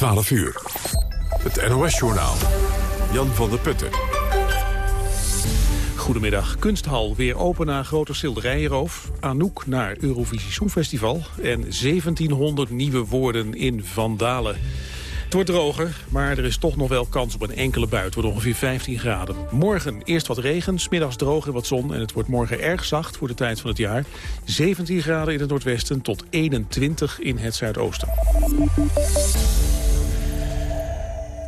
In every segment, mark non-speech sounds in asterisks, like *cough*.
12 uur. Het NOS-journaal. Jan van der Putten. Goedemiddag. Kunsthal weer open na grote schilderijenroof. Anouk naar Eurovisie Songfestival. En 1700 nieuwe woorden in Vandalen. Het wordt droger, maar er is toch nog wel kans op een enkele bui. Het wordt ongeveer 15 graden. Morgen eerst wat regen, smiddags droog en wat zon. En het wordt morgen erg zacht voor de tijd van het jaar. 17 graden in het noordwesten tot 21 in het zuidoosten.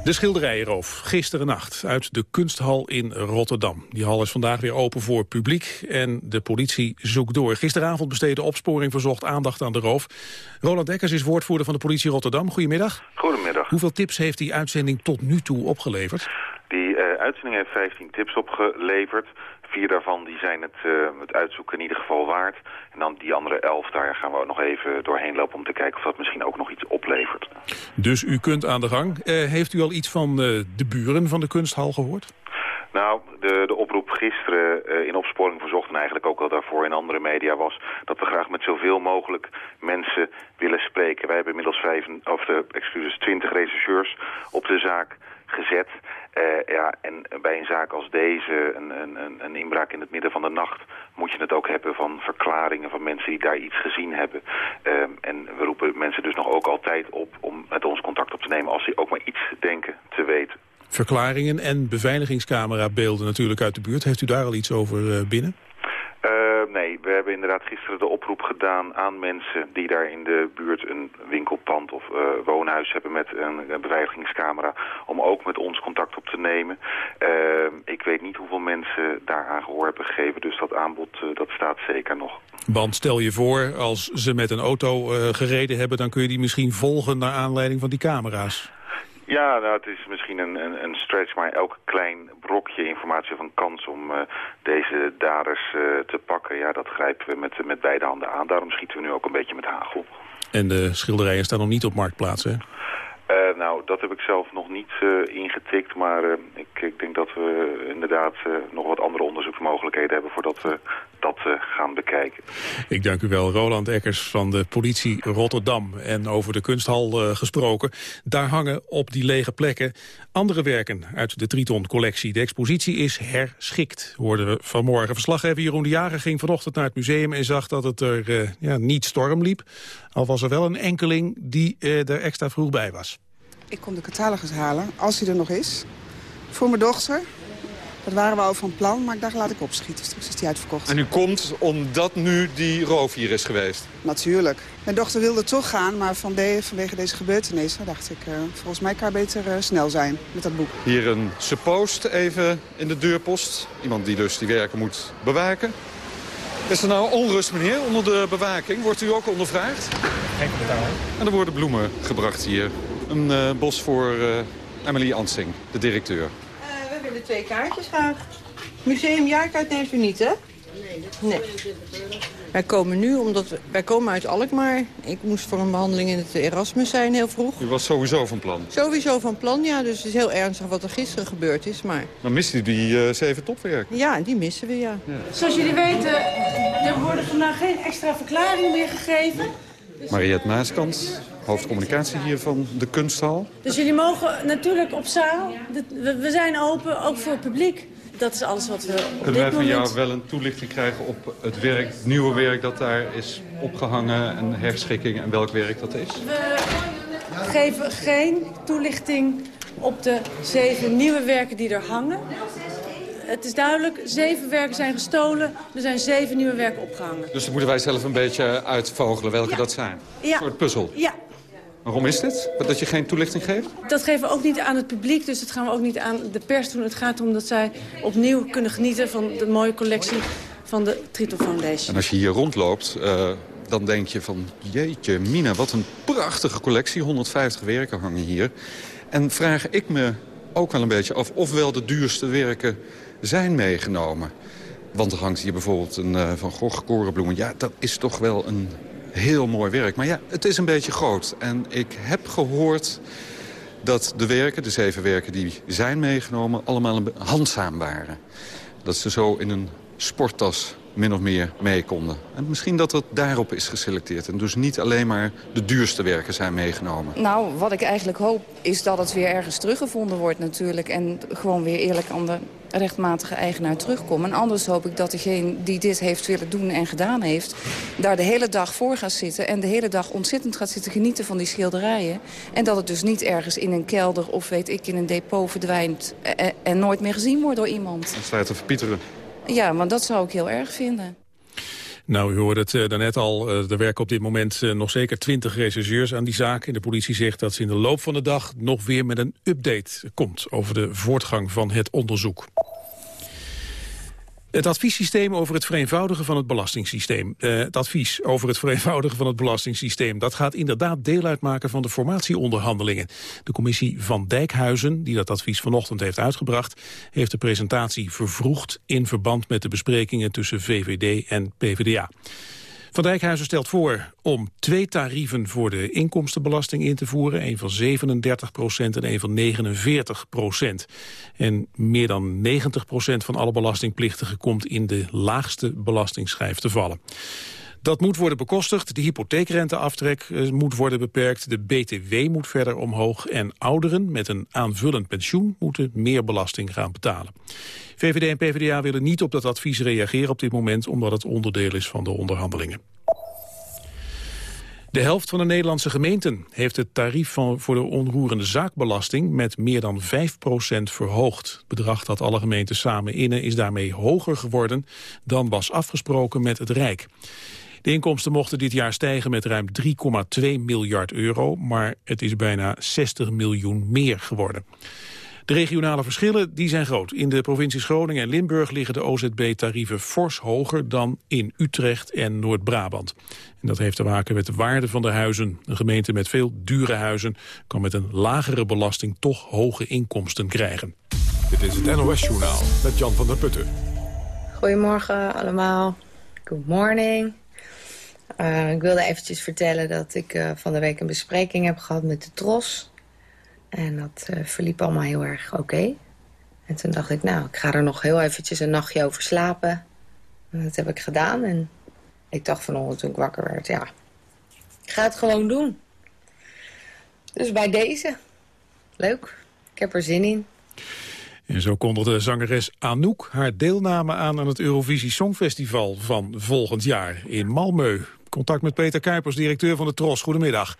De schilderijenroof, gisteren nacht, uit de kunsthal in Rotterdam. Die hal is vandaag weer open voor publiek en de politie zoekt door. Gisteravond besteedde opsporing verzocht aandacht aan de roof. Roland Dekkers is woordvoerder van de politie Rotterdam. Goedemiddag. Goedemiddag. Hoeveel tips heeft die uitzending tot nu toe opgeleverd? Die uh, uitzending heeft 15 tips opgeleverd. Vier daarvan die zijn het, uh, het uitzoeken in ieder geval waard. En dan die andere elf, daar gaan we ook nog even doorheen lopen... om te kijken of dat misschien ook nog iets oplevert. Dus u kunt aan de gang. Uh, heeft u al iets van uh, de buren van de kunsthal gehoord? Nou, de, de oproep gisteren uh, in opsporing verzocht... en eigenlijk ook al daarvoor in andere media was... dat we graag met zoveel mogelijk mensen willen spreken. Wij hebben inmiddels vijf, of de, excuses, 20 rechercheurs op de zaak gezet... Uh, ja, en bij een zaak als deze, een, een, een inbraak in het midden van de nacht... moet je het ook hebben van verklaringen van mensen die daar iets gezien hebben. Uh, en we roepen mensen dus nog ook altijd op om met ons contact op te nemen... als ze ook maar iets denken te weten. Verklaringen en beveiligingscamerabeelden natuurlijk uit de buurt. Heeft u daar al iets over uh, binnen? Uh, nee, we hebben inderdaad gisteren de oproep gedaan aan mensen die daar in de buurt een winkelpand of uh, woonhuis hebben met een, beveiligingscamera, om ook met ons contact op te nemen. Uh, ik weet niet hoeveel mensen daaraan gehoor hebben gegeven, dus dat aanbod dat staat zeker nog. Want stel je voor, als ze met een auto gereden hebben, dan kun je die misschien volgen naar aanleiding van die camera's. Ja, nou, het is misschien een, een, een, stretch, maar elk klein brokje informatie van kans om uh, deze daders uh, te pakken, ja, dat grijpen we met, met beide handen aan. Daarom schieten we nu ook een beetje met hagel. En de schilderijen staan nog niet op marktplaats, hè? Uh, nou, dat heb ik zelf nog niet uh, ingetikt, maar uh, ik, ik, denk dat we inderdaad nog wat andere onderzoeksmogelijkheden hebben voordat we dat gaan bekijken. Ik dank u wel, Roland Eckers van de politie Rotterdam. En over de kunsthal gesproken, daar hangen op die lege plekken andere werken uit de Triton-collectie. De expositie is herschikt, hoorden we vanmorgen. Verslaggever Jeroen de Jager ging vanochtend naar het museum en zag dat het er ja, niet storm liep. Al was er wel een enkeling die er extra vroeg bij was. Ik kom de catalogus halen, als hij er nog is. Voor mijn dochter. Dat waren we al van plan, maar ik dacht laat ik opschieten. Straks is die uitverkocht. En u komt omdat nu die roof hier is geweest? Natuurlijk. Mijn dochter wilde toch gaan, maar van de, vanwege deze gebeurtenissen dacht ik... Uh, volgens mij kan beter uh, snel zijn met dat boek. Hier een suppost even in de deurpost. Iemand die dus die werken moet bewaken. Is er nou onrust, meneer, onder de bewaking? Wordt u ook ondervraagd? Geen commentaar. En er worden bloemen gebracht hier. Een uh, bos voor uh, Emily Ansing, de directeur. Twee kaartjes graag. Museumjaarkaart neemt u niet, hè? Nee. Wij komen nu omdat we, wij komen uit Alkmaar. Ik moest voor een behandeling in het Erasmus zijn heel vroeg. U was sowieso van plan? Sowieso van plan, ja. Dus het is heel ernstig wat er gisteren gebeurd is. Maar... Dan mist u die uh, zeven topwerken? Ja, die missen we, ja. ja. Zoals jullie weten, er worden vandaag geen extra verklaringen meer gegeven. Dus... Mariette Maaskant, hoofdcommunicatie hier van de kunsthal. Dus jullie mogen natuurlijk op zaal. We zijn open, ook voor het publiek. Dat is alles wat we op Kunnen wij van moment... jou wel een toelichting krijgen op het werk, het nieuwe werk dat daar is opgehangen... en herschikking en welk werk dat is? We geven geen toelichting op de zeven nieuwe werken die er hangen. Het is duidelijk, zeven werken zijn gestolen. Er zijn zeven nieuwe werken opgehangen. Dus dan moeten wij zelf een beetje uitvogelen welke ja. dat zijn? Ja. Een soort puzzel? Ja. Waarom is dit? Dat je geen toelichting geeft? Dat geven we ook niet aan het publiek, dus dat gaan we ook niet aan de pers doen. Het gaat erom dat zij opnieuw kunnen genieten van de mooie collectie van de Triton Foundation. En als je hier rondloopt, uh, dan denk je van... jeetje, Mina, wat een prachtige collectie. 150 werken hangen hier. En vraag ik me ook wel een beetje af of wel de duurste werken zijn meegenomen. Want er hangt hier bijvoorbeeld een uh, Van Gogh korenbloemen. Ja, dat is toch wel een heel mooi werk. Maar ja, het is een beetje groot. En ik heb gehoord dat de werken, de zeven werken die zijn meegenomen... allemaal handzaam waren. Dat ze zo in een sporttas min of meer mee konden. En misschien dat het daarop is geselecteerd. En dus niet alleen maar de duurste werken zijn meegenomen. Nou, wat ik eigenlijk hoop is dat het weer ergens teruggevonden wordt natuurlijk. En gewoon weer eerlijk aan de rechtmatige eigenaar terugkomt. En anders hoop ik dat degene die dit heeft willen doen en gedaan heeft... daar de hele dag voor gaat zitten en de hele dag ontzettend gaat zitten genieten van die schilderijen. En dat het dus niet ergens in een kelder of weet ik in een depot verdwijnt... en, en nooit meer gezien wordt door iemand. En staat te verpieteren. Ja, want dat zou ik heel erg vinden. Nou, u hoorde het uh, daarnet al. Uh, er werken op dit moment uh, nog zeker twintig rechercheurs aan die zaak. En de politie zegt dat ze in de loop van de dag nog weer met een update komt... over de voortgang van het onderzoek. Het adviessysteem over het vereenvoudigen van het belastingssysteem. Uh, het advies over het vereenvoudigen van het belastingssysteem... dat gaat inderdaad deel uitmaken van de formatieonderhandelingen. De commissie van Dijkhuizen, die dat advies vanochtend heeft uitgebracht... heeft de presentatie vervroegd in verband met de besprekingen tussen VVD en PvdA. Van Dijkhuizen stelt voor om twee tarieven voor de inkomstenbelasting in te voeren. Een van 37 procent en een van 49 procent. En meer dan 90 procent van alle belastingplichtigen komt in de laagste belastingsschijf te vallen. Dat moet worden bekostigd, de hypotheekrenteaftrek uh, moet worden beperkt... de BTW moet verder omhoog en ouderen met een aanvullend pensioen... moeten meer belasting gaan betalen. VVD en PvdA willen niet op dat advies reageren op dit moment... omdat het onderdeel is van de onderhandelingen. De helft van de Nederlandse gemeenten heeft het tarief van, voor de onroerende zaakbelasting met meer dan 5% verhoogd. Het bedrag dat alle gemeenten samen innen is daarmee hoger geworden dan was afgesproken met het Rijk. De inkomsten mochten dit jaar stijgen met ruim 3,2 miljard euro, maar het is bijna 60 miljoen meer geworden. De regionale verschillen die zijn groot. In de provincies Groningen en Limburg liggen de OZB-tarieven fors hoger dan in Utrecht en Noord-Brabant. En dat heeft te maken met de waarde van de huizen. Een gemeente met veel dure huizen kan met een lagere belasting toch hoge inkomsten krijgen. Dit is het NOS-journaal met Jan van der Putten. Goedemorgen allemaal. Good morning. Uh, ik wilde eventjes vertellen dat ik uh, van de week een bespreking heb gehad met de TROS. En dat uh, verliep allemaal heel erg oké. En toen dacht ik, nou, ik ga er nog heel eventjes een nachtje over slapen. En dat heb ik gedaan. En ik dacht vanochtend toen ik wakker werd, ja, ik ga het gewoon doen. Dus bij deze. Leuk. Ik heb er zin in. En zo kondigde zangeres Anouk haar deelname aan aan het Eurovisie Songfestival van volgend jaar in Malmö. Contact met Peter Kuipers, directeur van de TROS. Goedemiddag.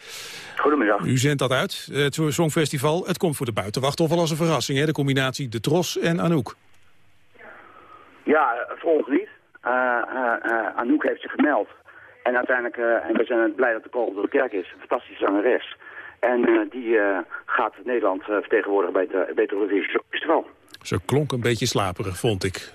Goedemiddag. U zendt dat uit, het Songfestival. Het komt voor de buitenwacht toch wel als een verrassing, hè? De combinatie de TROS en Anouk. Ja, voor ons niet. Uh, uh, uh, Anouk heeft zich gemeld. En uiteindelijk, en we zijn blij dat de kogel door de kerk is, een fantastische zangeres. En die gaat Nederland vertegenwoordigen bij, het Eurovisie Festival. Ze klonk een beetje slaperig, vond ik.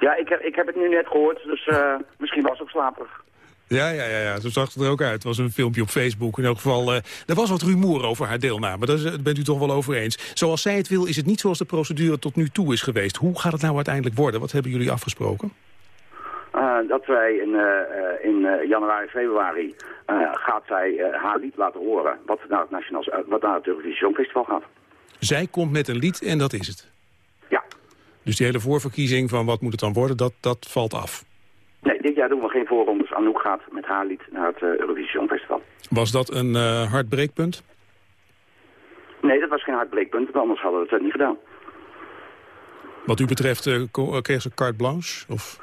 Ja, ik heb, ik heb het nu net gehoord, dus uh, misschien was het ook slaperig. Ja, ja, ja, ja, zo zag het er ook uit. Het was een filmpje op Facebook. In elk geval, uh, er was wat rumoer over haar deelname. Daar bent u toch wel over eens. Zoals zij het wil, is het niet zoals de procedure tot nu toe is geweest. Hoe gaat het nou uiteindelijk worden? Wat hebben jullie afgesproken? Uh, dat wij in, in januari, februari gaat zij haar lied laten horen. Wat naar het, Nationaal, wat naar het Eurovisie Songfestival gaat. Zij komt met een lied en dat is het? Dus die hele voorverkiezing van wat moet het dan worden, dat, dat valt af? Nee, dit jaar doen we geen voorrondes. Anouk gaat met haar lied naar het uh, Eurovisie Songfestival. Was dat een uh, hard breekpunt? Nee, dat was geen hard breekpunt, anders hadden we het niet gedaan. Wat u betreft, uh, kreeg ze carte blanche? Of?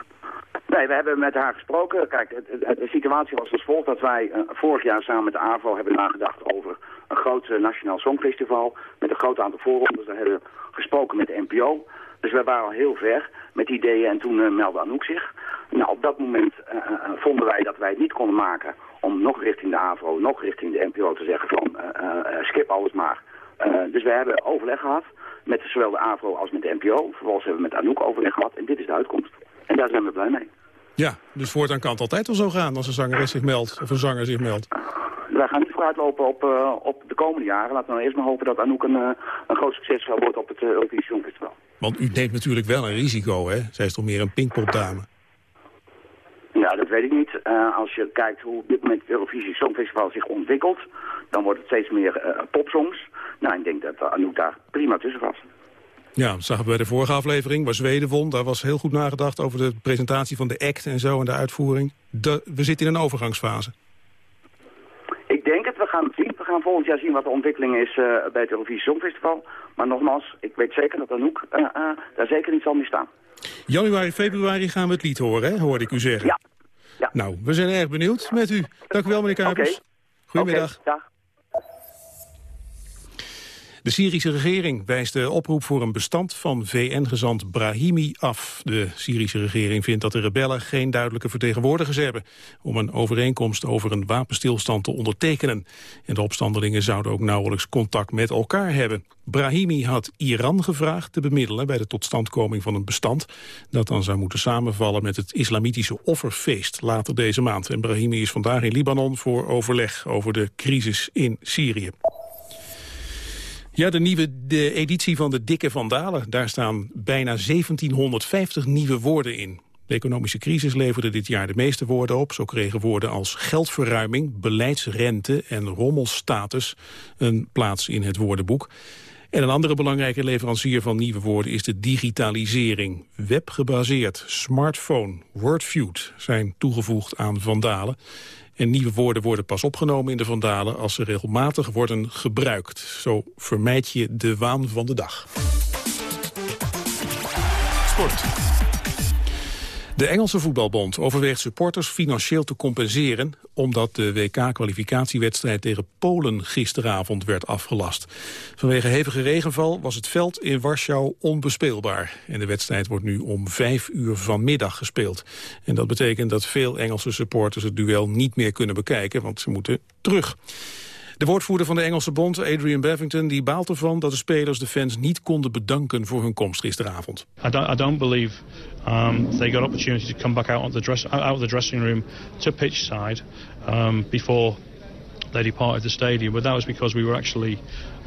Nee, we hebben met haar gesproken. Kijk, de situatie was als volgt dat wij uh, vorig jaar samen met de AVO hebben nagedacht over een groot uh, nationaal songfestival met een groot aantal voorrondes. Daar hebben we gesproken met de NPO. Dus we waren al heel ver met ideeën en toen uh, meldde Anouk zich. Nou, op dat moment uh, vonden wij dat wij het niet konden maken om nog richting de AVRO, nog richting de NPO te zeggen van uh, skip alles maar. dus we hebben overleg gehad met zowel de AVRO als met de NPO. Vervolgens hebben we met Anouk overleg gehad en dit is de uitkomst. En daar zijn we blij mee. Ja, dus voortaan kan het altijd wel zo gaan als een zangeres zich meldt of een zanger zich meldt. Wij gaan niet vooruitlopen op, op de komende jaren. Laten we nou eerst maar hopen dat Anouk een, een groot succes zal worden op het Eurovisie Songfestival. Want u neemt natuurlijk wel een risico, hè? Zij is toch meer een pinkpopdame? Ja, dat weet ik niet. Uh, als je kijkt hoe op dit moment het Eurovisie Songfestival zich ontwikkelt... dan wordt het steeds meer uh, popsongs. Nou, ik denk dat Anouk daar prima tussen was. Ja, dat zagen we bij de vorige aflevering, waar Zweden won. Daar was heel goed nagedacht over de presentatie van de act en zo en de uitvoering. De, we zitten in een overgangsfase. Ik denk het, we gaan volgend jaar zien wat de ontwikkeling is uh, bij het Eurovisie Songfestival. Maar nogmaals, ik weet zeker dat Anouk uh, uh, daar zeker niet zal mee staan. Januari, februari gaan we het lied horen, hè? hoorde ik u zeggen. Ja. ja. Nou, we zijn erg benieuwd met u. Dank u wel, meneer Kuipers. Okay. Goedemiddag. Okay, dag. De Syrische regering wijst de oproep voor een bestand van VN-gezant Brahimi af. De Syrische regering vindt dat de rebellen geen duidelijke vertegenwoordigers hebben... om een overeenkomst over een wapenstilstand te ondertekenen. En de opstandelingen zouden ook nauwelijks contact met elkaar hebben. Brahimi had Iran gevraagd te bemiddelen bij de totstandkoming van een bestand... dat dan zou moeten samenvallen met het islamitische offerfeest later deze maand. En Brahimi is vandaag in Libanon voor overleg over de crisis in Syrië. Ja, de nieuwe de editie van de Dikke Vandalen. Daar staan bijna 1750 nieuwe woorden in. De economische crisis leverde dit jaar de meeste woorden op. Zo kregen woorden als geldverruiming, beleidsrente en rommelstatus een plaats in het woordenboek. En een andere belangrijke leverancier van nieuwe woorden is de digitalisering. Webgebaseerd, smartphone, wordfeud zijn toegevoegd aan vandalen. En nieuwe woorden worden pas opgenomen in de vandalen als ze regelmatig worden gebruikt. Zo vermijd je de waan van de dag. Sport. De Engelse voetbalbond overweegt supporters financieel te compenseren... omdat de WK-kwalificatiewedstrijd tegen Polen gisteravond werd afgelast. Vanwege hevige regenval was het veld in Warschau onbespeelbaar. En de wedstrijd wordt nu om vijf uur vanmiddag gespeeld. En dat betekent dat veel Engelse supporters het duel niet meer kunnen bekijken... want ze moeten terug. De woordvoerder van de Engelse bond, Adrian Bevington, die baalt ervan dat de spelers de fans niet konden bedanken voor hun komst gisteravond. I don't, I don't believe um, they got opportunity to come back out of the, dress, out of the dressing room to pitch side um, before they departed the stadium, but that was because we were actually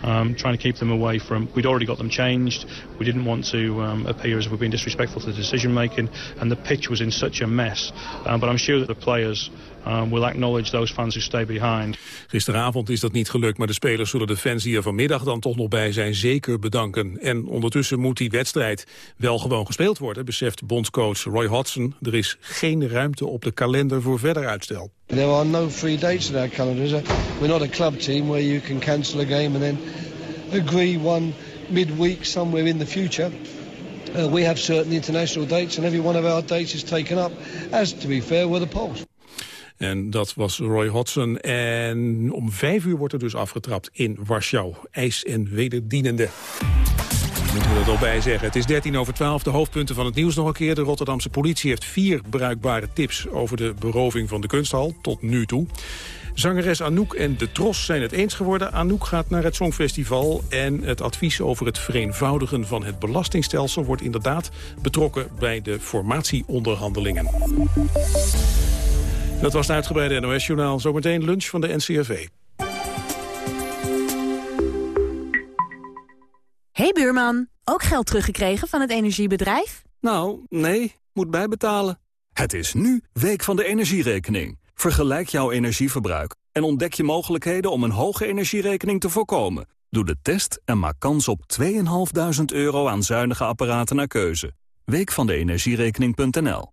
um, trying to keep them away from. We'd already got them changed. We didn't want to um, appear as if we've been disrespectful to the decision making, and the pitch was in such a mess. Um, but I'm sure that the players um, will acknowledge those fans who stay behind. Gisteravond is dat niet gelukt, maar de spelers zullen de fans die er vanmiddag dan toch nog bij zijn zeker bedanken. En ondertussen moet die wedstrijd wel gewoon gespeeld worden, beseft bondscoach Roy Hodgson. Er is geen ruimte op de kalender voor verder uitstel. There are no free dates in our calendar. We're not a club team where you can cancel a game and then agree one midweek somewhere in the future. Uh, we have certain international dates and every one of our dates is taken up, as to be fair, were the polls. En dat was Roy Hodgson. En om vijf uur wordt er dus afgetrapt in Warschau. IJs en wederdienende. Moeten we er al bij zeggen. Het is 13 over 12. De hoofdpunten van het nieuws nog een keer. De Rotterdamse politie heeft vier bruikbare tips over de beroving van de kunsthal. Tot nu toe. Zangeres Anouk en de Tros zijn het eens geworden. Anouk gaat naar het Songfestival en het advies over het vereenvoudigen van het belastingstelsel wordt inderdaad betrokken bij de formatieonderhandelingen. Dat was het uitgebreide NOS-journaal. Zometeen lunch van de NCRV. Hey buurman, ook geld teruggekregen van het energiebedrijf? Nou, nee, moet bijbetalen. Het is nu Week van de Energierekening. Vergelijk jouw energieverbruik en ontdek je mogelijkheden om een hoge energierekening te voorkomen. Doe de test en maak kans op 2.500 euro aan zuinige apparaten naar keuze. Week van de energierekening.nl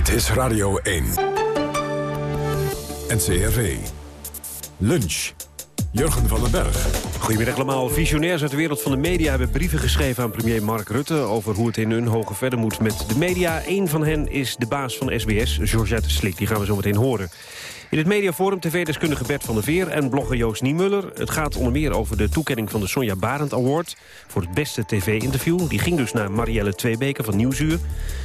Dit is Radio 1. NCRV. Lunch. Jurgen van den Berg. Goedemiddag allemaal. Visionairs uit de wereld van de media hebben brieven geschreven aan premier Mark Rutte... over hoe het in hun hoge verder moet met de media. Eén van hen is de baas van SBS, Georgette Slik. Die gaan we zo meteen horen. In het mediaforum tv-deskundige Bert van der Veer en blogger Joost Niemuller. Het gaat onder meer over de toekenning van de Sonja Barend Award... voor het beste tv-interview. Die ging dus naar Marielle Tweebeke van Nieuwsuur.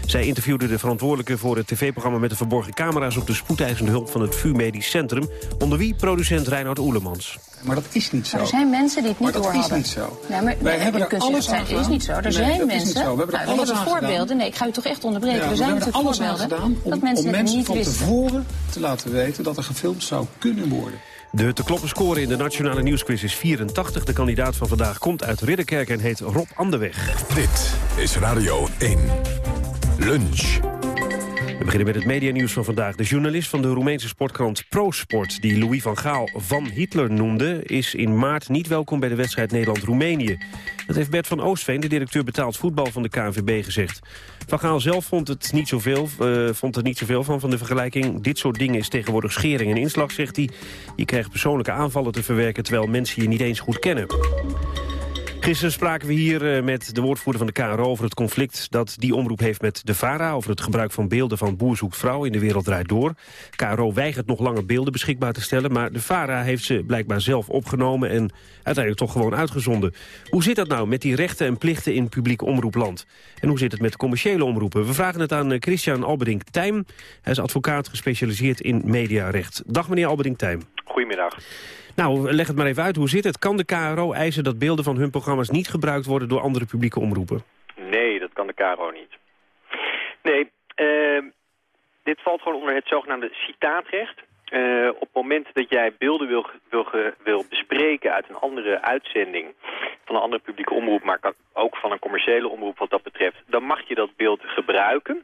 Zij interviewde de verantwoordelijke voor het tv-programma... met de verborgen camera's op de spoedeisende hulp van het VU Medisch Centrum. Onder wie producent Reinhard Oelemans. Maar dat is niet zo. Er zijn mensen die het niet maar dat doorhadden. is niet zo. Ja, maar Wij nee, hebben er alles zeggen, aan Het is niet zo. Er Nee, zijn dat is niet mensen... zo. We hebben er Nou, alles aan gedaan. voorbeelden. Nee, ik ga u toch echt onderbreken. Ja, er we zijn hebben er natuurlijk alles aan voorbeelden gedaan om, dat mensen om het mensen niet van wisten. tevoren te laten weten dat er gefilmd zou kunnen worden. De te kloppen score in de Nationale Nieuwsquiz is 84. De kandidaat van vandaag komt uit Ridderkerk en heet Rob Anderweg. Dit is Radio 1. Lunch. We beginnen met het medianieuws van vandaag. De journalist van de Roemeense sportkrant ProSport... die Louis van Gaal van Hitler noemde... is in maart niet welkom bij de wedstrijd Nederland-Roemenië. Dat heeft Bert van Oostveen, de directeur betaald voetbal van de KNVB, gezegd. Van Gaal zelf vond, het niet zoveel, eh, vond er niet zoveel van, van de vergelijking. Dit soort dingen is tegenwoordig schering en inslag, zegt hij. Je krijgt persoonlijke aanvallen te verwerken... terwijl mensen je niet eens goed kennen. Gisteren spraken we hier eh, met de woordvoerder van de KRO over het conflict dat die omroep heeft met de VARA... over het gebruik van beelden van boer in de wereld draait door. KRO weigert nog langer beelden beschikbaar te stellen... maar de VARA heeft ze blijkbaar zelf opgenomen en uiteindelijk toch gewoon uitgezonden. Hoe zit dat nou met die rechten en plichten in publiek omroepland? En hoe zit het met commerciële omroepen? We vragen het aan eh, Christian Alberdink-Tijm. Hij is advocaat gespecialiseerd in mediarecht. Dag meneer Alberdink-Tijm. Goedemiddag. Nou, leg het maar even uit. Hoe zit het? Kan de KRO eisen dat beelden van hun programma's niet gebruikt worden door andere publieke omroepen? Nee, dat kan de KRO niet. Nee, eh, dit valt gewoon onder het zogenaamde citaatrecht. Eh, op het moment dat jij beelden wil, wil, wil bespreken uit een andere uitzending van een andere publieke omroep, maar ook van een commerciële omroep wat dat betreft, dan mag je dat beeld gebruiken.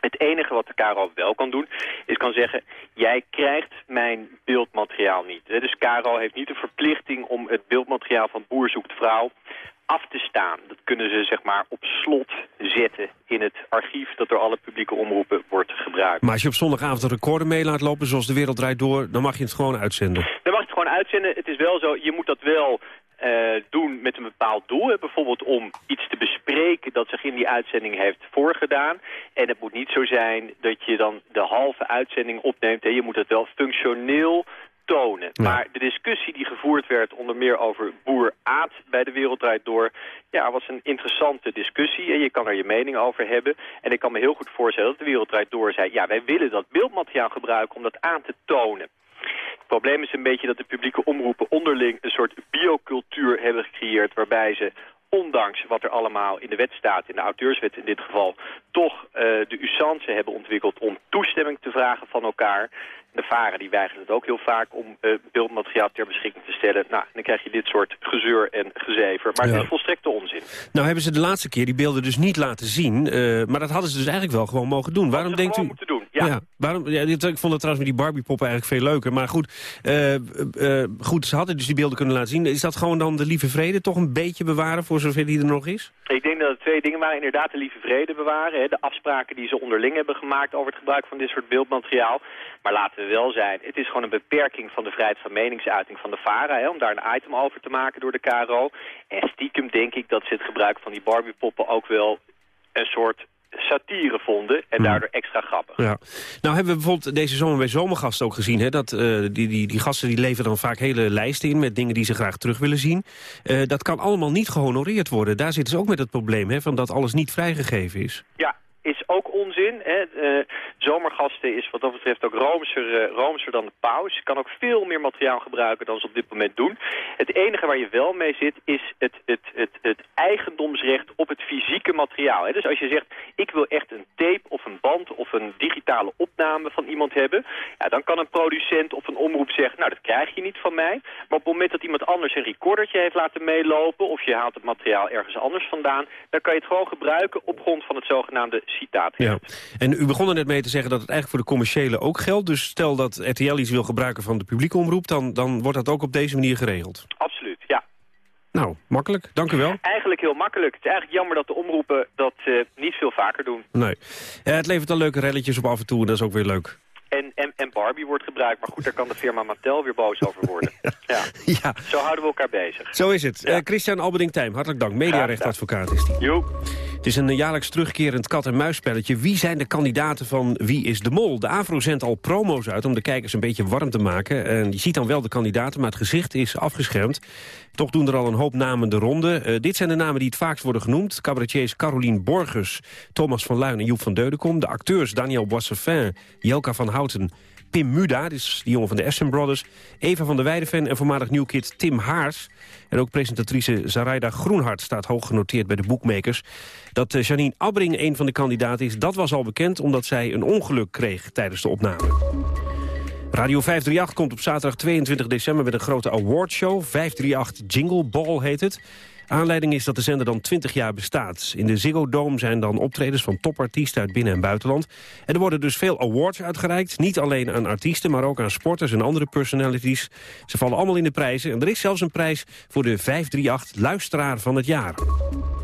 Het enige wat de KRO wel kan doen, is kan zeggen... jij krijgt mijn beeldmateriaal niet. Dus KRO heeft niet de verplichting om het beeldmateriaal van Boer zoekt vrouw af te staan. Dat kunnen ze zeg maar op slot zetten in het archief... dat door alle publieke omroepen wordt gebruikt. Maar als je op zondagavond een recorder mee laat lopen, zoals de wereld draait door... dan mag je het gewoon uitzenden. Dan mag je het gewoon uitzenden. Het is wel zo, je moet dat wel eh, doen met een bepaald doel. Hè. Bijvoorbeeld om iets te bespreken dat zich in die uitzending heeft voorgedaan. En het moet niet zo zijn dat je dan de halve uitzending opneemt. Hè. Je moet het wel functioneel tonen. Maar de discussie die gevoerd werd onder meer over boer Aad bij de Wereld Draait Door... ja, was een interessante discussie en je kan er je mening over hebben. En ik kan me heel goed voorstellen dat de Wereld Draait Door zei... ja, wij willen dat beeldmateriaal gebruiken om dat aan te tonen. Het probleem is een beetje dat de publieke omroepen onderling een soort biocultuur hebben gecreëerd... waarbij ze ondanks wat er allemaal in de wet staat, in de auteurswet in dit geval... toch eh, de usance hebben ontwikkeld om toestemming te vragen van elkaar. De varen die weigeren het ook heel vaak om eh, beeldmateriaal ter beschikking te stellen. Nou, dan krijg je dit soort gezeur en gezever. Maar het Ja. is volstrekte onzin. Nou hebben ze de laatste keer die beelden dus niet laten zien. eh, maar dat hadden ze dus eigenlijk wel gewoon mogen doen. Waarom denkt u... moeten doen, ja. waarom, ja, dit- ik vond het trouwens met die Barbie-poppen eigenlijk veel leuker. Maar goed, eh, eh, eh, goed, ze hadden dus die beelden kunnen laten zien. Is dat gewoon dan de lieve vrede toch een beetje bewaren voor zover die er nog is? Ik denk dat er twee dingen waren. Inderdaad de lieve vrede bewaren. Hè. De afspraken die ze onderling hebben gemaakt over het gebruik van dit soort beeldmateriaal. Maar laten we wel zijn, het is gewoon een beperking van de vrijheid van meningsuiting van de VARA. Hè, om daar een item over te maken door de KRO. En stiekem denk ik dat ze het gebruik van die Barbie-poppen ook wel een soort satire vonden. En daardoor extra grappig. Ja. Nou hebben we bijvoorbeeld deze zomer bij Zomergasten ook gezien... Hè, dat eh, die, die, die gasten die leveren dan vaak hele lijsten in... met dingen die ze graag terug willen zien. Eh, dat kan allemaal niet gehonoreerd worden. Daar zitten ze ook met het probleem hè, van dat alles niet vrijgegeven is. Ja, is ook onzin. Hè. Eh, zomergasten is wat dat betreft ook roomser, eh, roomser dan de paus. Kan ook veel meer materiaal gebruiken dan ze op dit moment doen. Het enige waar je wel mee zit is het, het, het, het eigendomsrecht op het fysieke materiaal. Hè. Dus als je zegt, ik wil echt een tape of een band of een digitale opname van iemand hebben... Ja, dan kan een producent of een omroep zeggen, nou dat krijg je niet van mij. Maar op het moment dat iemand anders een recordertje heeft laten meelopen... of je haalt het materiaal ergens anders vandaan... dan kan je het gewoon gebruiken op grond van het zogenaamde citaat. Ja. En u begon er net mee te zeggen dat het eigenlijk voor de commerciële ook geldt. Dus stel dat RTL iets wil gebruiken van de publieke omroep... dan, dan wordt dat ook op deze manier geregeld. Absoluut, ja. Nou, makkelijk. Dank u wel. Eigenlijk heel makkelijk. Het is eigenlijk jammer dat de omroepen dat eh, niet veel vaker doen. Nee. Ja, het levert dan leuke relletjes op af en toe en dat is ook weer leuk. En, en, en Barbie wordt gebruikt, maar goed, daar kan de firma Mattel weer boos over worden. *laughs* ja. ja. Zo houden we elkaar bezig. Zo is het. Eh, Christian Albeding-Tijm, hartelijk dank. Mediarechtadvocaat is die. Jo. Het is een jaarlijks terugkerend kat-en-muisspelletje. Wie zijn de kandidaten van Wie is de Mol? De AVRO zendt al promo's uit om de kijkers een beetje warm te maken. En je ziet dan wel de kandidaten, maar het gezicht is afgeschermd. Toch doen er al een hoop namen de ronde. Uh, dit zijn de namen die het vaakst worden genoemd. Cabaretiers Carolien Borgers, Thomas van Luin en Joep van Deudekom. De acteurs Daniel Boissefin, Jelka van Houten... Pim Muda, dit is die jongen van de Aston Brothers... Eva van der Weideven en voormalig nieuwkid Tim Haars. En ook presentatrice Zaraida Groenhart staat hoog genoteerd bij de boekmakers. Dat uh, Janine Abbring een van de kandidaten is, dat was al bekend... omdat zij een ongeluk kreeg tijdens de opname. Radio 538 komt op zaterdag 22 december met een grote awardshow. 538 Jingle Ball heet het. Aanleiding is dat de zender dan 20 jaar bestaat. In de Ziggo Dome zijn dan optredens van topartiesten uit binnen- en buitenland. En er worden dus veel awards uitgereikt. Niet alleen aan artiesten, maar ook aan sporters en andere personalities. Ze vallen allemaal in de prijzen. En er is zelfs een prijs voor de 538 Luisteraar van het Jaar.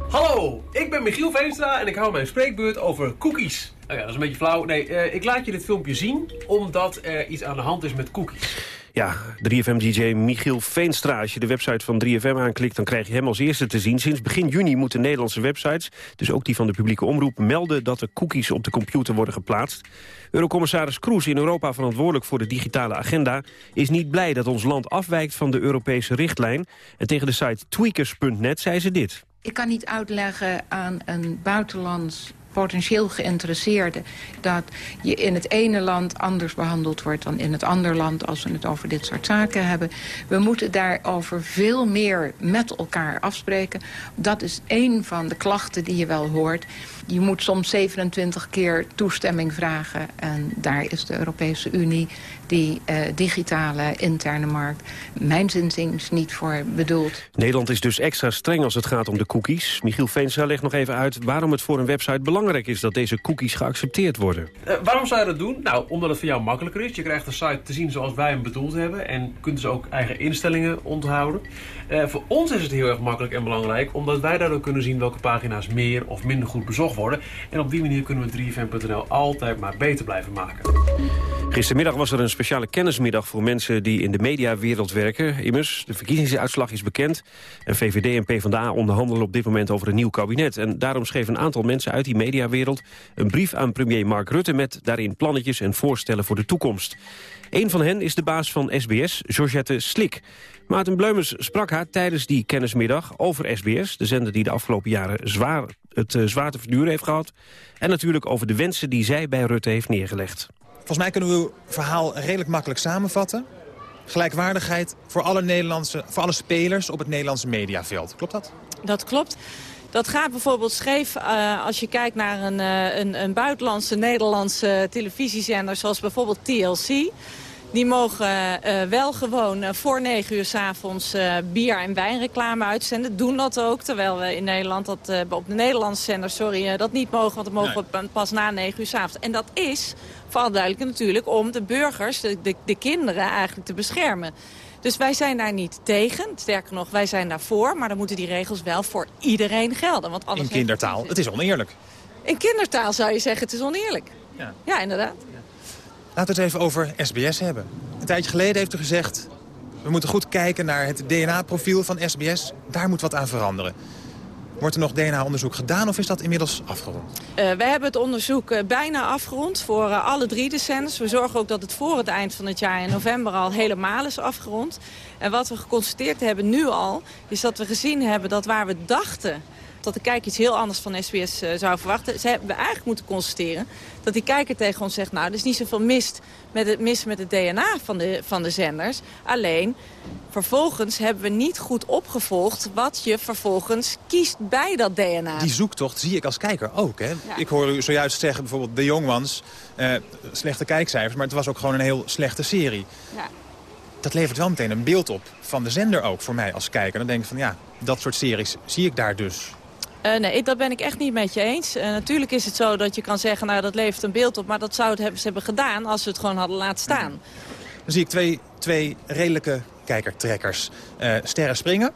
Hallo, ik ben Michiel Veenstra en ik hou mijn spreekbeurt over cookies. Oh ja, dat is een beetje flauw. Nee, uh, ik laat je dit filmpje zien omdat er iets aan de hand is met cookies. Ja, 3FM-dj Michiel Veenstra. Als je de website van 3FM aanklikt, dan krijg je hem als eerste te zien. Sinds begin juni moeten Nederlandse websites, dus ook die van de publieke omroep... melden dat er cookies op de computer worden geplaatst. Eurocommissaris Kroes, in Europa verantwoordelijk voor de digitale agenda... is niet blij dat ons land afwijkt van de Europese richtlijn. En tegen de site tweakers.net zei ze dit. Ik kan niet uitleggen aan een buitenlands potentieel geïnteresseerde... dat je in het ene land anders behandeld wordt dan in het andere land... als we het over dit soort zaken hebben. We moeten daarover veel meer met elkaar afspreken. Dat is één van de klachten die je wel hoort. Je moet soms 27 keer toestemming vragen. En daar is de Europese Unie, die uh, digitale interne markt... mijn zinziens niet voor bedoeld. Nederland is dus extra streng als het gaat om de cookies. Michiel Veenstra legt nog even uit waarom het voor een website belangrijk is... dat deze cookies geaccepteerd worden. Uh, waarom zou je dat doen? Nou, omdat het voor jou makkelijker is. Je krijgt de site te zien zoals wij hem bedoeld hebben... en kunt dus ook eigen instellingen onthouden. Uh, voor ons is het heel erg makkelijk en belangrijk... omdat wij daardoor kunnen zien welke pagina's meer of minder goed bezocht En op die manier kunnen we 3fm.nl altijd maar beter blijven maken. Gistermiddag was er een speciale kennismiddag voor mensen die in de mediawereld werken. Immers, de verkiezingsuitslag is bekend. En VVD en PvdA onderhandelen op dit moment over een nieuw kabinet. En daarom schreef een aantal mensen uit die mediawereld... een brief aan premier Mark Rutte met daarin plannetjes en voorstellen voor de toekomst. Een van hen is de baas van SBS, Georgette Slik. Maarten Bleumers sprak haar tijdens die kennismiddag over SBS... de zender die de afgelopen jaren zwaar, het uh, zwaar te verduren heeft gehad... en natuurlijk over de wensen die zij bij Rutte heeft neergelegd. Volgens mij kunnen we uw verhaal redelijk makkelijk samenvatten. Gelijkwaardigheid voor alle, Nederlandse, voor alle spelers op het Nederlandse mediaveld. Klopt dat? Dat klopt. Dat gaat bijvoorbeeld scheef uh, als je kijkt naar een, uh, een, een buitenlandse Nederlandse televisiezender... zoals bijvoorbeeld TLC. Die mogen uh, wel gewoon uh, voor negen uur s avonds uh, bier- en wijnreclame uitzenden. Doen dat ook, terwijl we in Nederland dat op de Nederlandse zender sorry, dat niet mogen. Want dat mogen we pas na negen uur s avonds. En dat is, vooral duidelijk natuurlijk, om de burgers, de, de, de kinderen eigenlijk te beschermen. Dus wij zijn daar niet tegen. Sterker nog, wij zijn daarvoor. Maar dan moeten die regels wel voor iedereen gelden. Want anders In kindertaal, het, het is oneerlijk. In kindertaal zou je zeggen, het is oneerlijk. Ja, ja inderdaad. Laten we het even over SBS hebben. Een tijdje geleden heeft u gezegd... we moeten goed kijken naar het DNA-profiel van SBS. Daar moet wat aan veranderen. Wordt er nog DNA-onderzoek gedaan of is dat inmiddels afgerond? Uh, we hebben het onderzoek uh, bijna afgerond voor uh, alle drie de zenders. We zorgen ook dat het voor het eind van het jaar in november al helemaal is afgerond. En wat we geconstateerd hebben nu al, is dat we gezien hebben dat waar we dachten dat de kijker iets heel anders van SBS uh, zou verwachten. Ze hebben we eigenlijk moeten constateren dat die kijker tegen ons zegt... nou, er is niet zoveel mis met het, mis met het DNA van de, van de zenders. Alleen, vervolgens hebben we niet goed opgevolgd... wat je vervolgens kiest bij dat DNA. Die zoektocht zie ik als kijker ook. Hè? Ja. Ik hoor u zojuist zeggen, bijvoorbeeld Young Ones... Uh, slechte kijkcijfers, maar het was ook gewoon een heel slechte serie. Ja. Dat levert wel meteen een beeld op van de zender ook voor mij als kijker. Dan denk ik van ja, dat soort series zie ik daar dus. Uh, nee, dat ben ik echt niet met je eens. Uh, natuurlijk is het zo dat je kan zeggen, nou dat levert een beeld op. Maar dat zou het hebben, ze hebben gedaan als ze het gewoon hadden laten staan. Dan zie ik twee, twee redelijke kijkertrekkers. Uh, sterren springen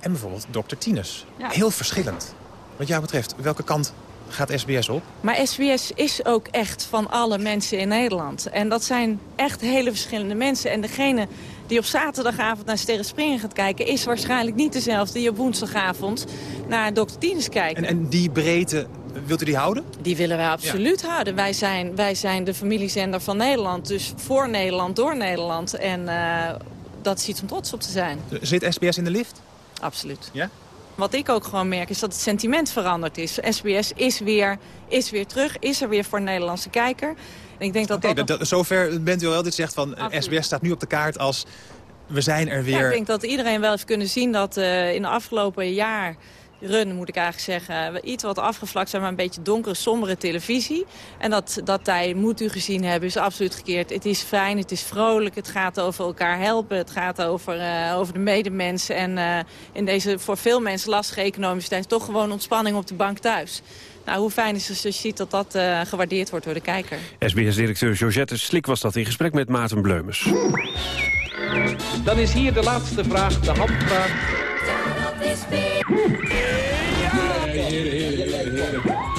en bijvoorbeeld Dr. Tinus. Ja. Heel verschillend. Wat jou betreft, welke kant gaat SBS op? Maar SBS is ook echt van alle mensen in Nederland. En dat zijn echt hele verschillende mensen. En degene die op zaterdagavond naar Sterren Springen gaat kijken... is waarschijnlijk niet dezelfde die op woensdagavond naar Dr. Tinus kijkt. En, en die breedte, wilt u die houden? Die willen wij absoluut houden. Wij zijn, wij zijn de familiezender van Nederland. Dus voor Nederland, door Nederland. En uh, dat is iets om trots op te zijn. Zit SBS in de lift? Absoluut. Ja? Wat ik ook gewoon merk is dat het sentiment veranderd is. SBS is weer, is weer terug, is er weer voor een Nederlandse kijker. En ik denk dat okay, dat, dat, Zover bent u wel dit zegt van Absoluut. SBS staat nu op de kaart als we zijn er weer. Ja, ik denk dat iedereen wel heeft kunnen zien dat uh, in de afgelopen jaar run, moet ik eigenlijk zeggen. We iets wat afgevlakt zijn, maar een beetje donkere, sombere televisie. En dat, dat tij moet u gezien hebben, is absoluut gekeerd. Het is fijn, het is vrolijk, het gaat over elkaar helpen. Het gaat over, uh, over de medemensen. En uh, in deze voor veel mensen lastige economische tijd... toch gewoon ontspanning op de bank thuis. Nou, hoe fijn is het als je ziet dat dat uh, gewaardeerd wordt door de kijker. SBS-directeur Georgette Slik was dat in gesprek met Maarten Bleumers. Dan is hier de laatste vraag, de handvraag.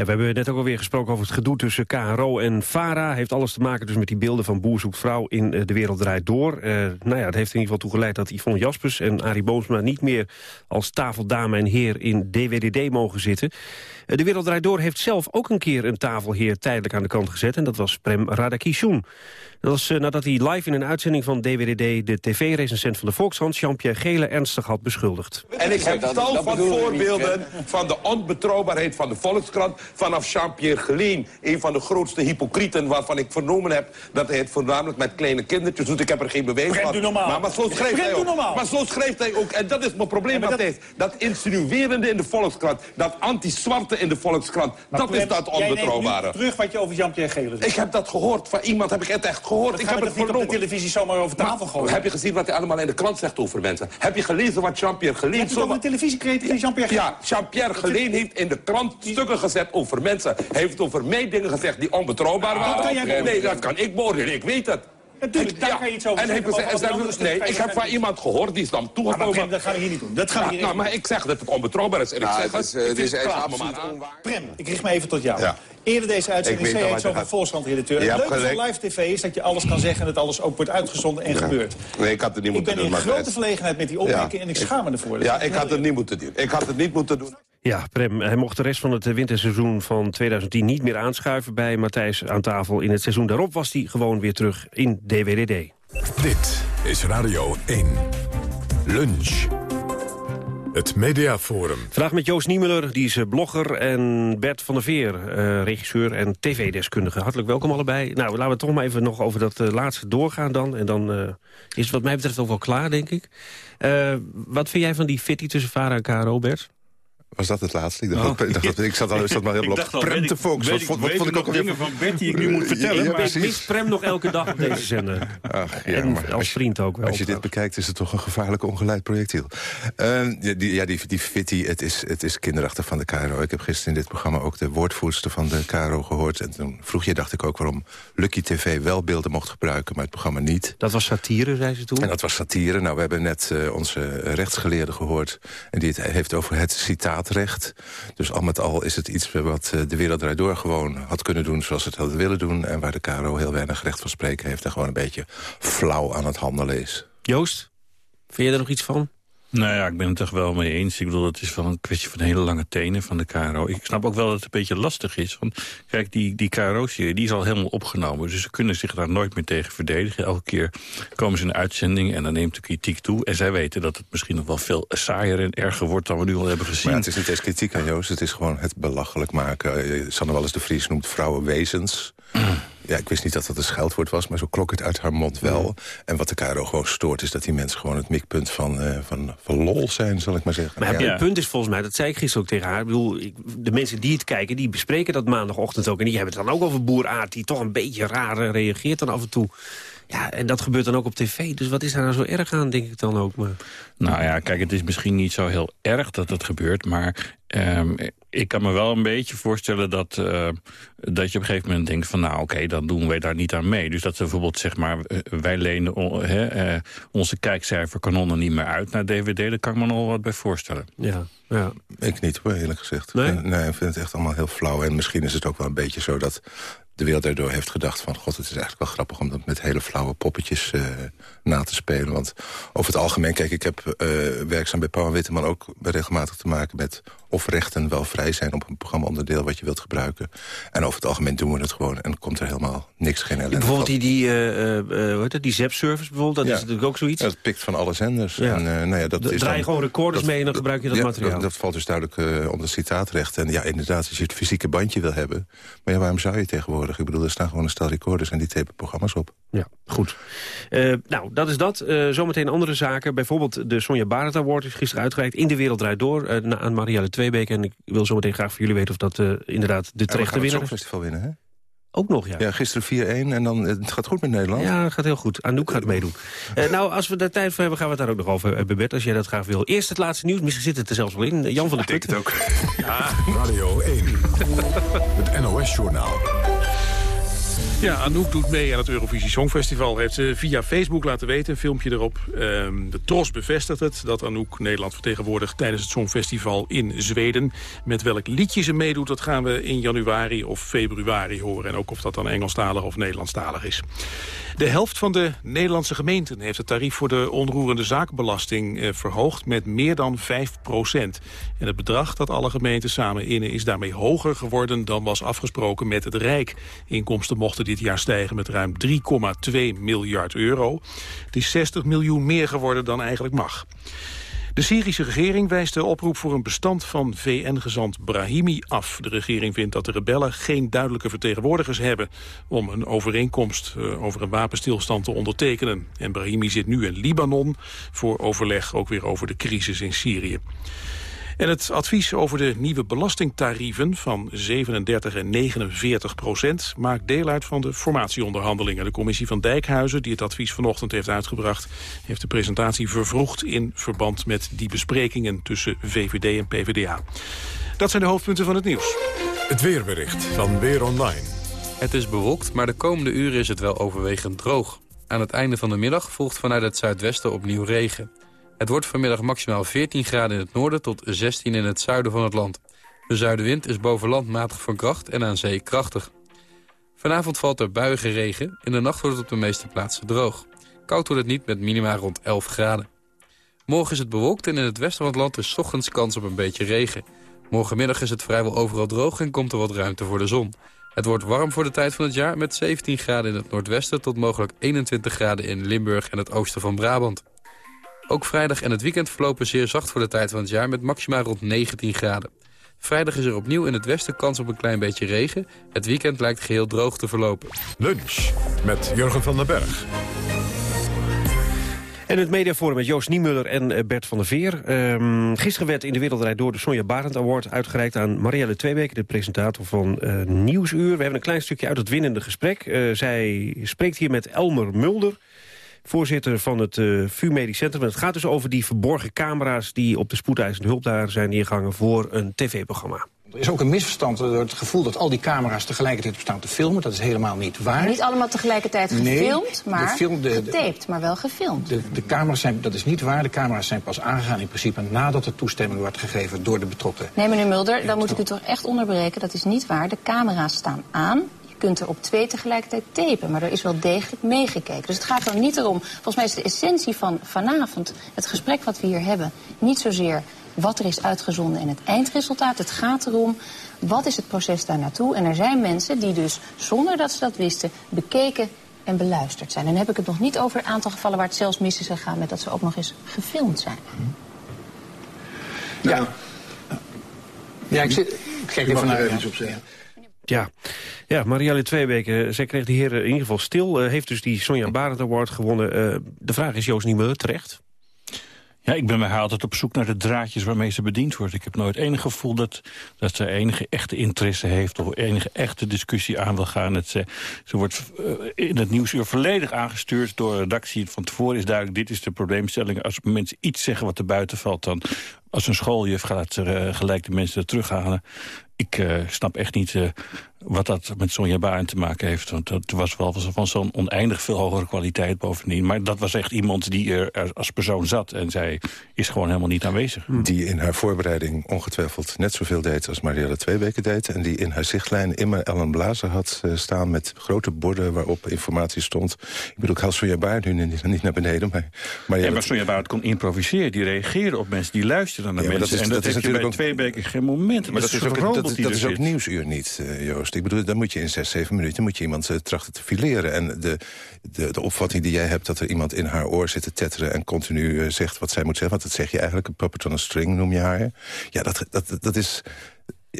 Ja, we hebben net ook alweer gesproken over het gedoe tussen KRO en VARA. Heeft alles te maken dus met die beelden van Boer zoekt vrouw in uh, De Wereld Draait Door. Uh, nou ja, het heeft in ieder geval toegeleid dat Yvonne Jaspers en Arie Boomsma... niet meer als tafeldame en heer in DWDD mogen zitten. Uh, de Wereld Draait Door heeft zelf ook een keer een tafelheer tijdelijk aan de kant gezet. En dat was Prem Radakishun. Dat was nadat hij live in een uitzending van DWDD... de tv-recensent van de Volkshand, Jean-Pierre Gele, ernstig had beschuldigd. En ik heb tal van voorbeelden van de onbetrouwbaarheid van de Volkskrant... vanaf Jean-Pierre Gelien, een van de grootste hypocrieten... waarvan ik vernomen heb dat hij het voornamelijk met kleine kindertjes doet. Ik heb er geen bewijs van. Maar, maar zo schrijft hij ook. Maar zo schrijft hij ook. En dat is mijn probleem, Matthijs. Dat... dat insinuerende in de Volkskrant, dat anti-zwarte in de Volkskrant... Maar dat is dat onbetrouwbare. terug wat je over Jean-Pierre Gele zegt. Ik heb dat gehoord. Van iemand heb ik het echt gehoord. Dat ik heb het niet op de televisie zomaar over tafel gooien. Heb je gezien wat hij allemaal in de krant zegt over mensen? Heb je gelezen wat Jean-Pierre Geleen... Heb je op de televisie gekregen, Jean-Pierre Ja, Jean-Pierre Geleen heeft in de krant stukken gezet over mensen. Hij heeft over mij dingen gezegd die onbetrouwbaar Ah, waren. dat kan jij nee, dat kan ik beoordelen. Ik weet het. Natuurlijk, daar kan je iets over en zeggen, heeft maar gezegd- over Nee, ik heb van iemand gehoord, die is dan toegekomen. Dat gaan we hier niet doen. Dat gaan we Ja, hier nou, maar ik zeg dat het onbetrouwbaar is. En ik Nou, zeg het is, het, eh, ik het is absoluut onwaar. Prem, ik richt me even tot jou. Ja. Eerder deze uitzending Ik zei je iets over Volkskrant-redacteur. Het leuke van live tv is dat je alles kan zeggen... en dat alles ook wordt uitgezonden en gebeurt. Nee, ik had het niet Ik moeten ben doen. in maar grote het- verlegenheid met die opmerking... en ik schaam me ervoor. Ja, ik had het niet moeten doen. Ik had het niet moeten doen. Ja, Prem, hij mocht de rest van het winterseizoen van 2010 niet meer aanschuiven bij Matthijs aan tafel. In het seizoen daarop was hij gewoon weer terug in DWDD. Dit is Radio 1. Lunch. Het Mediaforum. Vandaag met Joost Niemuller, die is eh, blogger, en Bert van der Veer, eh, regisseur en tv-deskundige. Hartelijk welkom allebei. Nou, laten we toch maar even nog over dat eh, laatste doorgaan dan. En dan is het wat mij betreft ook wel klaar, denk ik. Wat vind jij van die fitty tussen Vara en Bert? Was dat het laatste? Ik, dacht, ik, dacht, dat- ik zat al, zat maar heel *laughs* op Prem te focussen. weet Wat, ik- wat, vond ik ook dingen van Bert die ik nu moet vertellen, Ja, maar ik mis Prem nog elke dag op deze zender. Ach, ja, En maar als vriend ook wel. Als je dit bekijkt is het toch een gevaarlijk ongeleid projectiel. Eh, ja, die, ja, die, die fitty, het is, het is kinderachtig van de KRO. Ik heb gisteren in dit programma ook de woordvoerster van de KRO gehoord. En toen vroeg je, dacht ik ook, waarom Lucky TV wel beelden mocht gebruiken, maar het programma niet. Dat was satire, zei ze toen? En dat was satire. Nou, we hebben net eh, onze rechtsgeleerde gehoord. En die het heeft over het Dus al met al is het iets wat eh, de Wereld Draait Door gewoon had kunnen doen... zoals het hadden willen doen. En waar de KRO heel weinig recht van spreken heeft... en gewoon een beetje flauw aan het handelen is. Joost, vind je er nog iets van? Nou ja, ik ben het toch wel mee eens. Ik bedoel, het is wel een kwestie van hele lange tenen van de KRO. Ik snap ook wel dat het een beetje lastig is. Want kijk, die, die KRO-serie die is al helemaal opgenomen. Dus ze kunnen zich daar nooit meer tegen verdedigen. Elke keer komen ze in een uitzending en dan neemt de kritiek toe. En zij weten dat het misschien nog wel veel saaier en erger wordt... dan we nu al hebben gezien. Maar ja, het is niet eens kritiek aan Joost. Het is gewoon het belachelijk maken. Eh, Sanne Wallis de Vries noemt vrouwen wezens. Ja, ik wist niet dat dat een scheldwoord was, maar zo klonk het uit haar mond wel. En wat de KRO gewoon stoort, is dat die mensen gewoon het mikpunt van, eh, van, van lol zijn, zal ik maar zeggen. Maar Ja. het punt is volgens mij, dat zei ik gisteren ook tegen haar... Ik bedoel, ik- de mensen die het kijken, die bespreken dat maandagochtend ook... en die hebben het dan ook over Boer Aard... die toch een beetje raar eh, reageert dan af en toe. Ja, en dat gebeurt dan ook op tv. Dus wat is daar nou zo erg aan, denk ik dan ook. Maar... Nou ja, kijk, het is misschien niet zo heel erg dat het gebeurt... maar ehm, ik kan me wel een beetje voorstellen dat, uh, dat je op een gegeven moment denkt van... nou oké, dan doen wij daar niet aan mee. Dus dat ze bijvoorbeeld zeg maar, wij lenen uh, onze kijkcijferkanonnen niet meer uit naar DVD. Daar kan ik me nog wel wat bij voorstellen. Ja, ja. Ik niet hoor, eerlijk gezegd. Nee? nee, ik vind het echt allemaal heel flauw. En misschien is het ook wel een beetje zo dat de wereld daardoor heeft gedacht van... god, het is eigenlijk wel grappig om dat met hele flauwe poppetjes uh, na te spelen. Want over het algemeen, kijk, ik heb uh, werkzaam bij Pauw en Witteman... ook regelmatig te maken met of rechten wel vrij zijn... op een programma-onderdeel wat je wilt gebruiken. En over het algemeen doen we het gewoon en komt er helemaal niks, geen ellende Bijvoorbeeld die, die, uh, hoe heet het, die ZEP-service bijvoorbeeld, dat ja. is natuurlijk ook zoiets? Ja, dat pikt van alle zenders. Ja. En, nou ja, dat is draai je dan, gewoon recorders mee en dan gebruik je dat ja, materiaal? Dat, dat, valt dus duidelijk onder citaatrecht. En ja, inderdaad, als je het fysieke bandje wil hebben... maar ja, waarom zou je tegenwoordig? Ik bedoel, er staan gewoon een stel recorders en die tapen programma's op. Ja, goed. Uh, nou, dat is dat. Uh, zometeen andere zaken. Bijvoorbeeld de Sonja Barrett Award is gisteren uitgereikt. In de Wereld Draait Door uh, aan Marielle Tweebeek. En ik wil zometeen graag van jullie weten of dat inderdaad de terechte ja, winnaar is. festival winnen, hè? Ook nog, ja. Ja, gisteren 4-1 en dan het gaat goed met Nederland. Ja, het gaat heel goed. Anouk gaat meedoen. uh, nou, als we daar tijd voor hebben, gaan we het daar ook nog over hebben, Bert, als jij dat graag wil. Eerst het laatste nieuws. Misschien zit het er zelfs wel in. Jan van der Put. het ook. *laughs* Ja, Radio 1. Het NOS-journaal. Ja, Anouk doet mee aan het Eurovisie Songfestival. Heeft ze via Facebook laten weten, een filmpje erop. Um, de Tros bevestigt het, dat Anouk Nederland vertegenwoordigt... tijdens het Songfestival in Zweden. Met welk liedje ze meedoet, dat gaan we in januari of februari horen. En ook of dat dan Engelstalig of Nederlandstalig is. De helft van de Nederlandse gemeenten heeft het tarief voor de onroerende zaakbelasting eh, verhoogd met meer dan 5 procent. En het bedrag dat alle gemeenten samen innen is daarmee hoger geworden dan was afgesproken met het Rijk. Inkomsten mochten dit jaar stijgen met ruim 3,2 miljard euro. Het is 60 miljoen meer geworden dan eigenlijk mag. De Syrische regering wijst de oproep voor een bestand van VN-gezant Brahimi af. De regering vindt dat de rebellen geen duidelijke vertegenwoordigers hebben... om een overeenkomst uh, over een wapenstilstand te ondertekenen. En Brahimi zit nu in Libanon voor overleg ook weer over de crisis in Syrië. En het advies over de nieuwe belastingtarieven van 37 en 49 procent maakt deel uit van de formatieonderhandelingen. De commissie van Dijkhuizen, die het advies vanochtend heeft uitgebracht, heeft de presentatie vervroegd in verband met die besprekingen tussen VVD en PvdA. Dat zijn de hoofdpunten van het nieuws. Het weerbericht van Weer Online. Het is bewolkt, maar de komende uren is het wel overwegend droog. Aan het einde van de middag volgt vanuit het zuidwesten opnieuw regen. Het wordt vanmiddag maximaal 14 graden in het noorden tot 16 in het zuiden van het land. De zuidenwind is boven matig van kracht en aan zee krachtig. Vanavond valt er buiige regen. In de nacht wordt het op de meeste plaatsen droog. Koud wordt het niet met minima rond 11 graden. Morgen is het bewolkt en in het westen van het land is ochtends kans op een beetje regen. Morgenmiddag is het vrijwel overal droog en komt er wat ruimte voor de zon. Het wordt warm voor de tijd van het jaar met 17 graden in het noordwesten... tot mogelijk 21 graden in Limburg en het oosten van Brabant. Ook vrijdag en het weekend verlopen zeer zacht voor de tijd van het jaar... met maxima rond 19 graden. Vrijdag is er opnieuw in het westen kans op een klein beetje regen. Het weekend lijkt geheel droog te verlopen. Lunch met Jurgen van den Berg. En het mediaforum met Joost Niemuller en Bert van der Veer. Um, gisteren werd in de Wereldrijd door de Sonja Barend Award uitgereikt aan Marielle Tweebeke, de presentator van uh, Nieuwsuur. We hebben een klein stukje uit het winnende gesprek. Uh, zij spreekt hier met Elmer Mulder voorzitter van het uh, VU Medisch Centrum. Het gaat dus over die verborgen camera's die op de spoedeisende hulp daar zijn neergehangen voor een tv-programma. Er is ook een misverstand door het gevoel dat al die camera's tegelijkertijd op staan te filmen. Dat is helemaal niet waar. Niet allemaal tegelijkertijd gefilmd, nee, maar film, de, de, getaped, maar wel gefilmd. De, de, camera's zijn, dat is niet waar. De camera's zijn pas aangegaan in principe nadat de toestemming wordt gegeven door de betrokken. Nee, meneer Mulder, dan moet ik u toch echt onderbreken. Dat is niet waar. De camera's staan aan kunt er op twee tegelijkertijd tapen. Maar er is wel degelijk meegekeken. Dus het gaat dan niet erom... Volgens mij is de essentie van vanavond, het gesprek wat we hier hebben... niet zozeer wat er is uitgezonden en het eindresultaat. Het gaat erom, wat is het proces daar naartoe? En er zijn mensen die dus, zonder dat ze dat wisten... bekeken en beluisterd zijn. En dan heb ik het nog niet over het aantal gevallen waar het zelfs mis is gegaan... met dat ze ook nog eens gefilmd zijn. Ja, ja ik, zit, ik kijk even naar even op zeggen. Ja, ja Marielle Tweebeke, zij kreeg die heren in ieder geval stil. Uh, heeft dus die Sonja Barend Award gewonnen. Uh, de vraag is, Joost Niemuller, terecht? Ja, ik ben bij haar altijd op zoek naar de draadjes waarmee ze bediend wordt. Ik heb nooit enig gevoel dat, dat ze enige echte interesse heeft... of enige echte discussie aan wil gaan. Het, ze, ze wordt in het nieuwsuur volledig aangestuurd door de redactie. Van tevoren is duidelijk, dit is de probleemstelling. Als mensen iets zeggen wat er buiten valt... dan als een schooljuf gaat uh, gelijk de mensen er terughalen. Ik uh, snap echt niet uh, wat dat met Sonja Baan te maken heeft. Want dat was wel van zo'n oneindig veel hogere kwaliteit bovendien. Maar dat was echt iemand die er als persoon zat. En zij is gewoon helemaal niet aanwezig. Die in haar voorbereiding ongetwijfeld net zoveel deed als Marielle twee weken deed. En die in haar zichtlijn immer Ellen Blazer had uh, staan met grote borden waarop informatie stond. Ik bedoel, ik haal Sonja Baar nu niet, niet naar beneden. Maar, Marielle... ja, maar Sonja Baar kon improviseren. Die reageerde op mensen, die luisterden naar Ja, mensen. dat is- en dat, dat is heeft je bij natuurlijk twee weken geen moment. Maar dat is, ook, dat, dat is ook nieuwsuur niet, eh, Joost. Ik bedoel, dan moet je in zes, zeven minuten moet je iemand eh, trachten te fileren. En de, de, de opvatting die jij hebt dat er iemand in haar oor zit te tetteren... en continu eh, zegt wat zij moet zeggen, want dat zeg je eigenlijk... een puppet on a string noem je haar. Ja, dat, dat, dat is...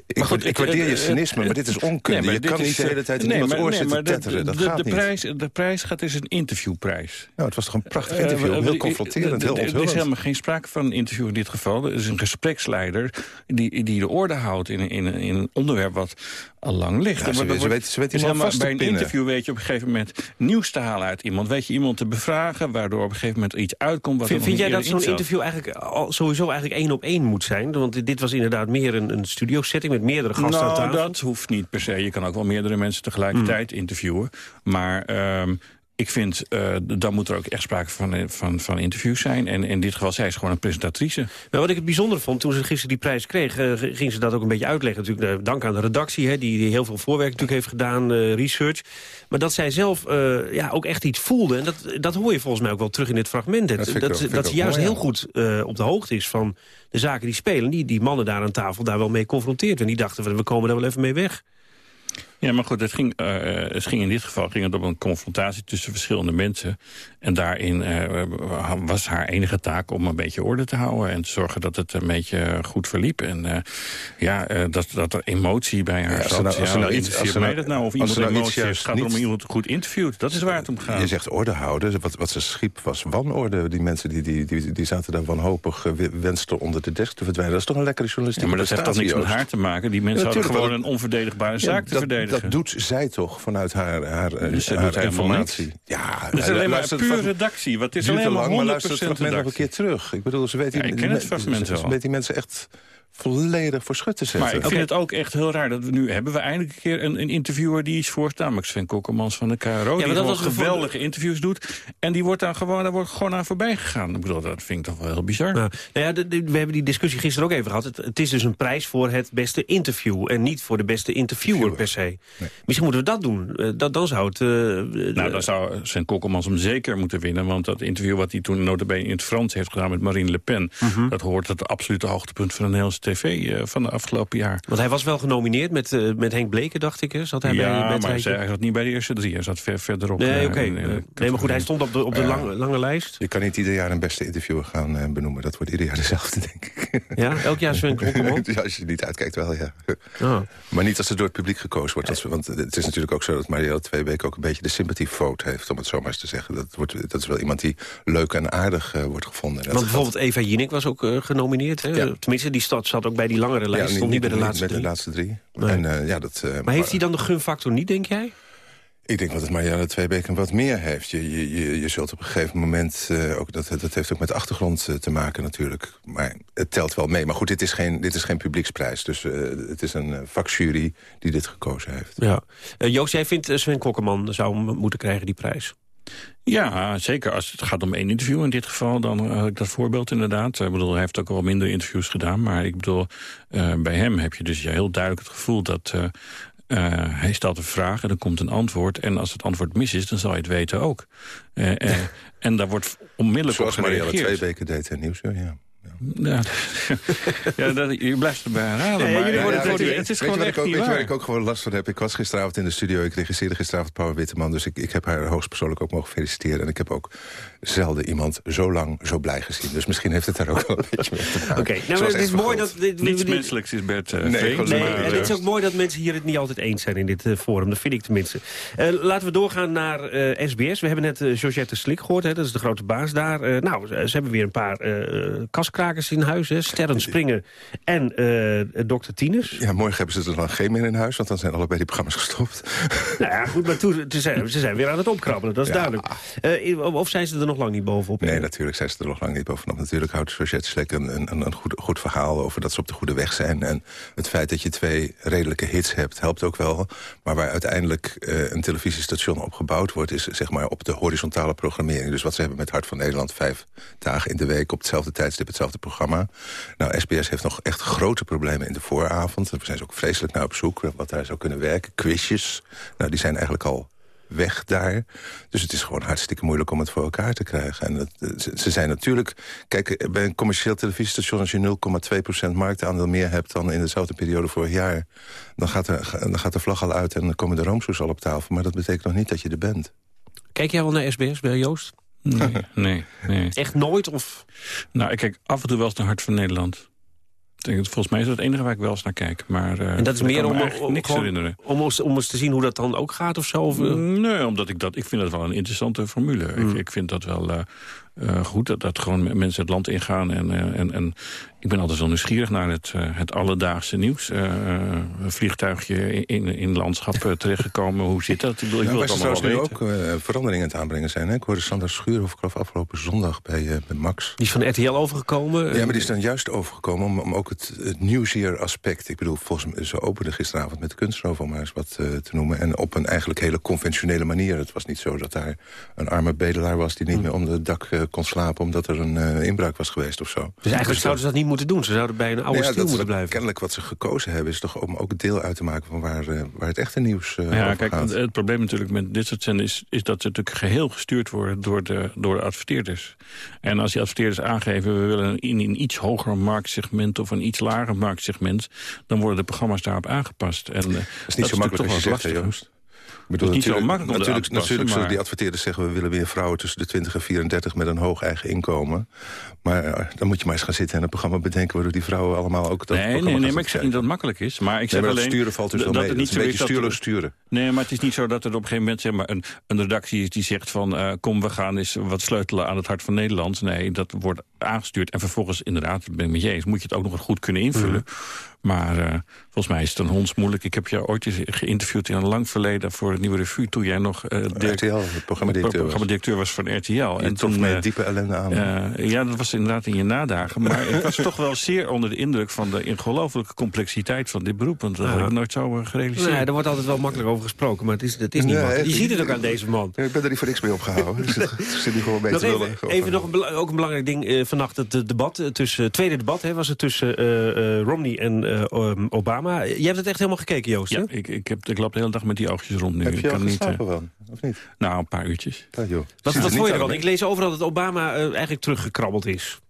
Ik, goed, ik waardeer je eh, cynisme, eh, maar dit is onkunde. nee, maar je dit kan is, niet de hele eh, tijd in nee, iemands oor nee, zitten tetteren. Dat de, gaat de niet. Prijs, de prijs gaat is een interviewprijs. Nou, het was toch een prachtig Eh, interview. heel confronterend, er- heel er- Er is helemaal geen sprake van een interview in dit geval. Er is een gespreksleider die, die de orde houdt in, in, in een onderwerp wat al lang ligt. Ja, ze weet- ze weet- ze weet iemand helemaal vast te Bij een pinnen. interview weet je op een gegeven moment nieuws te halen uit iemand. Weet je iemand te bevragen, waardoor op een gegeven moment iets uitkomt. Wat Vind, jij dat zo'n interview eigenlijk al, sowieso eigenlijk één op één moet zijn? Want dit was inderdaad meer een, een met meerdere gasten aan Nou, tafel. dat hoeft niet per se. Je kan ook wel meerdere mensen tegelijkertijd interviewen. Maar ehm, ik vind, eh, dan moet er ook echt sprake van, eh, van, van interviews zijn. En in dit geval, zij is gewoon een presentatrice. Nou, wat ik het bijzonder vond, toen ze gisteren die prijs kreeg... g- ging ze dat ook een beetje uitleggen. Natuurlijk, dank aan de redactie, hè, die, die heel veel voorwerk natuurlijk heeft gedaan, eh, research. Maar dat zij zelf eh, ja, ook echt iets voelde. En dat, dat hoor je volgens mij ook wel terug in dit fragment. Dat, Dat vind ik dat, ook- dat ze juist mooi, heel goed eh, op de hoogte is van de zaken die spelen. Die, die mannen daar aan tafel daar wel mee confronteerd. En die dachten, van, we komen daar wel even mee weg. Ja, maar goed, het ging, eh, het ging in dit geval ging het om een confrontatie tussen verschillende mensen. En daarin eh, was haar enige taak om een beetje orde te houden... en te zorgen dat het een beetje goed verliep. En eh, ja, eh, dat, dat er emotie bij haar Ja, zat. nou- als ja, ze nou iets- als mij nou- dat nou? Of iemand nou emotie Het gaat erom niet- iemand goed interviewt. Dat is waar het om gaat. Je zegt orde houden. Wat, wat ze schiep was wanorde. Die mensen die, die, die, die zaten daar wanhopig wensten onder de desk te verdwijnen. Dat is toch een lekkere Ja, journalistieke maar dat heeft toch niks met haar te maken? Die mensen Ja, hadden gewoon een onverdedigbare zaak te dat, verdedigen. Dat doet zij toch vanuit haar, haar, Dus haar informatie. Ja, Het is alleen maar puur frag- redactie. Wat is alleen maar lang, maar 100% luister het fragment nog een keer terug. Ik bedoel, ze die, Ja, ik ken het fragment ze- weet die mensen echt volledig voor schut te zetten. Maar ik vind het ook echt heel raar dat we nu hebben we eindelijk een keer een, een interviewer die is voor, namelijk Sven Kokkemans van de KRO, maar die dat geweldige interviews doet. En die wordt daar gewoon, daar wordt gewoon aan voorbij gegaan. Ik bedoel, dat vind ik toch wel heel bizar. Nou, nou ja, de- de- we hebben die discussie gisteren ook even gehad. Het, het is dus een prijs voor het beste interview... en niet voor de beste interviewer per se. Misschien moeten we dat doen. Eh, dat, dan zou het... eh, Nou, dan zou Sven Kokkelmans hem zeker moeten winnen. Want dat interview wat hij toen notabene in het Frans heeft gedaan met Marine Le Pen... Mhm. dat hoort het absolute hoogtepunt van de Nederlandse tv eh, van de afgelopen jaar. Want hij was wel genomineerd met, eh, met Henk Bleken, dacht ik. Hè? Zat hij ja, bij, bij het maar hij zat niet bij de eerste drie. Hij zat ver, verderop. Nee, eh, oké. nee, maar goed, hij stond op de, op de Ja. lange, lange lijst. Je kan niet ieder jaar een beste interviewer gaan benoemen. Dat wordt ieder jaar dezelfde, denk ik. Ja, elk jaar Sven Kokkelman? *laughs* ja, als je niet uitkijkt wel, ja. Ah. Maar niet als het door het publiek gekozen wordt. Als we- want het is natuurlijk ook zo dat Marielle twee weken ook een beetje de sympathy vote heeft, om het zo maar eens te zeggen. Dat, wordt, dat is wel iemand die leuk en aardig wordt gevonden. Dat Want bijvoorbeeld Eva Jinek was ook eh, genomineerd. Hè? Ja. Tenminste, die stad zat ook bij die langere lijst. Ja, stond niet, bij de laatste met drie. de laatste drie. Nee. En, eh, ja, dat, eh, Maar heeft hij dan de gunfactor niet, denk jij? Ik denk dat het Marianne Tweebeke wat meer heeft. Je, je, je, je zult op een gegeven moment... eh, ook, dat, dat heeft ook met de achtergrond te maken natuurlijk. Maar het telt wel mee. Maar goed, dit is geen, dit is geen publieksprijs. Dus het is een vakjury die dit gekozen heeft. Ja. Joost, jij vindt Sven Kokkerman zou hem moeten krijgen, die prijs? Ja, zeker als het gaat om één interview in dit geval. Dan had ik dat voorbeeld inderdaad. Ik bedoel, hij heeft ook wel minder interviews gedaan. Maar ik bedoel, eh, bij hem heb je dus heel duidelijk het gevoel dat... eh, eh, hij stelt een vraag en er komt een antwoord. En als het antwoord mis is, dan zal je het weten ook. Eh, eh, en daar wordt onmiddellijk Zoals op gereageerd. Tweebeke deed in Nieuwsuur, ja. Ja, ja *laughs* dat, je blijft erbij herhalen. Ja, maar, het, het, is gewoon echt ik ook, niet weet je waar ik ook gewoon last van heb? Ik was gisteravond in de studio, ik regisseerde gisteravond Paul Witteman... dus ik, ik heb haar hoogstpersoonlijk ook mogen feliciteren. En ik heb ook zelden iemand zo lang zo blij gezien. Dus misschien heeft het daar ook wel een beetje mee te maken. Oké, nou, het is mooi dat... Dit, Niets dit- menselijks is Bert uh, Nee, Nee, maar, en eh, het is ook mooi dat mensen hier het niet altijd eens zijn in dit eh, forum. Dat vind ik tenminste. Eh, laten we doorgaan naar eh, SBS. We hebben net eh, Georgette Slik gehoord. Hè, dat is de grote baas daar. Eh, nou, ze ze hebben weer een paar eh kaskrakers in huis. Hè. Sterren Springen en eh Dr. Tinus. Ja, morgen hebben ze er dan geen meer in huis... want dan zijn allebei die programma's gestopt. Nou ja, goed, maar toen, ze, zijn, ze zijn weer aan het opkrabbelen. Dat is Ja. duidelijk. Eh, of zijn ze er nog lang niet bovenop? Nee, natuurlijk zijn ze er nog lang niet bovenop. Natuurlijk houdt Georgette Slek een, een, een goed, goed verhaal over dat ze op de goede weg zijn. En het feit dat je twee redelijke hits hebt, helpt ook wel. Maar waar uiteindelijk eh, een televisiestation op gebouwd wordt... is zeg maar op de horizontale programmering. Dus wat ze hebben met Hart van Nederland... vijf dagen in de week op hetzelfde tijdstip, hetzelfde programma. Nou, SBS heeft nog echt grote problemen in de vooravond. Daar zijn ze ook vreselijk naar op zoek, wat daar zou kunnen werken. Quizjes, nou, die zijn eigenlijk al weg daar. Dus het is gewoon hartstikke moeilijk om het voor elkaar te krijgen. En het, ze, zijn natuurlijk... Kijk, bij een commercieel televisiestation... als je 0,2% marktaandeel meer hebt dan in dezelfde periode vorig jaar... dan gaat, dan gaat de vlag al uit en dan komen de roomsoes al op tafel. Maar dat betekent nog niet dat je er bent. Kijk jij wel naar SBS bij Joost? Nee, *laughs* nee, nee. Echt nooit? Of? Nou, ik kijk af en toe wel eens naar Hart van Nederland. Ik denk, dat- volgens mij is dat het enige waar ik wel eens naar kijk. Maar, eh, En dat is meer kan me om, eigenlijk om, niks gewoon- herinneren. om, ons, om eens te zien hoe dat dan ook gaat of zo? Of, eh? Nee, omdat ik dat... Ik vind dat wel een interessante formule. Ik, ik vind dat wel eh, eh, goed, dat, dat gewoon mensen het land ingaan. En, eh, en, en ik ben altijd wel nieuwsgierig naar het, eh, het alledaagse nieuws. Eh, eh, een vliegtuigje in, in, in landschap terechtgekomen. Hoe zit dat? Ik wil, ik Nou, wil het allemaal wel weten. ook eh, veranderingen aan het aanbrengen zijn. Hè? Ik hoorde Sander Schuurhoff, afgelopen zondag bij, eh, bij Max. Die is van RTL overgekomen? Ja, maar die is dan juist overgekomen om, om ook het, het nieuwsyear-aspect... ik bedoel, volgens mij, ze openden gisteravond met de kunstroof... om maar eens wat te noemen. En op een eigenlijk hele conventionele manier. Het was niet zo dat daar een arme bedelaar was... die niet meer onder het dak kon slapen... omdat er een inbraak was geweest of zo. Dus eigenlijk zouden ze dat niet moeten doen. Ze zouden bij een oude Nou ja, stil dat is moeten blijven. Kennelijk wat ze gekozen hebben... is toch om ook deel uit te maken van waar, eh, waar het echte nieuws eh Ja, kijk, gaat. het, het probleem natuurlijk met dit soort zenders is, is dat ze natuurlijk geheel gestuurd worden door de, door de adverteerders. En als die adverteerders aangeven, we willen in een iets hoger marktsegment of een iets lager marktsegment, dan worden de programma's daarop aangepast. En, dat Dat is niet zo makkelijk als je zegt, hè, Joost. Het is niet zo natuurlijk- makkelijk om dat Natuurlijk, aan natuurlijk zullen die adverteerders zeggen... we willen weer vrouwen tussen de 20 en 34 met een hoog eigen inkomen. Maar eh, dan moet je maar eens gaan zitten en een programma bedenken... waardoor die vrouwen allemaal ook dat Nee, programma nee, nee, maar ik zeg niet dat het makkelijk is. Maar ik Nee, zeg maar alleen sturen valt dus wel mee. het niet is een zo beetje stuurloos sturen. Nee, maar het is niet zo dat er op een gegeven moment zeg maar, een, een redactie is die zegt van... eh, kom, we gaan eens wat sleutelen aan het hart van Nederland. Nee, dat wordt aangestuurd. En vervolgens, inderdaad, ben ik met je eens... moet je het ook nog goed kunnen invullen. Maar eh, volgens mij is het een hondsmoeilijk. Ik heb jou ooit eens geïnterviewd in een lang verleden... voor het Nieuwe Revue, toen jij nog... eh direct- RTL, programmadirecteur was. programmadirecteur was van RTL. Je trof mij eh, diepe ellende aan. eh, ja, dat was inderdaad in je nadagen. Maar ik was *laughs* toch wel zeer onder de indruk van de ongelooflijke complexiteit van dit beroep. Want dat Ja. had ik nooit zo gerealiseerd. Nee, er wordt altijd wel makkelijk over gesproken, maar het is, het is niet Nee, makkelijk. Je ik- ziet het ook aan deze man. Ja, ik ben er niet voor niks mee opgehouden. *laughs* Dus ik zit nu gewoon mee Nog te even, lullen. even nog een, ook een belangrijk ding vannacht. Het debat tussen, het tweede debat hè, was het tussen eh, eh, Romney en Obama. Jij hebt het echt helemaal gekeken, Joost, hè? Ja, ik, ik, heb, ik loop de hele dag met die oogjes rond nu. Heb je ik al kan niet, eh, geslapen wel? Of niet? nou, een paar uurtjes. Ja, joh. Wat, wat vond je ervan? Ik lees overal dat Obama eh, eigenlijk teruggekrabbeld is.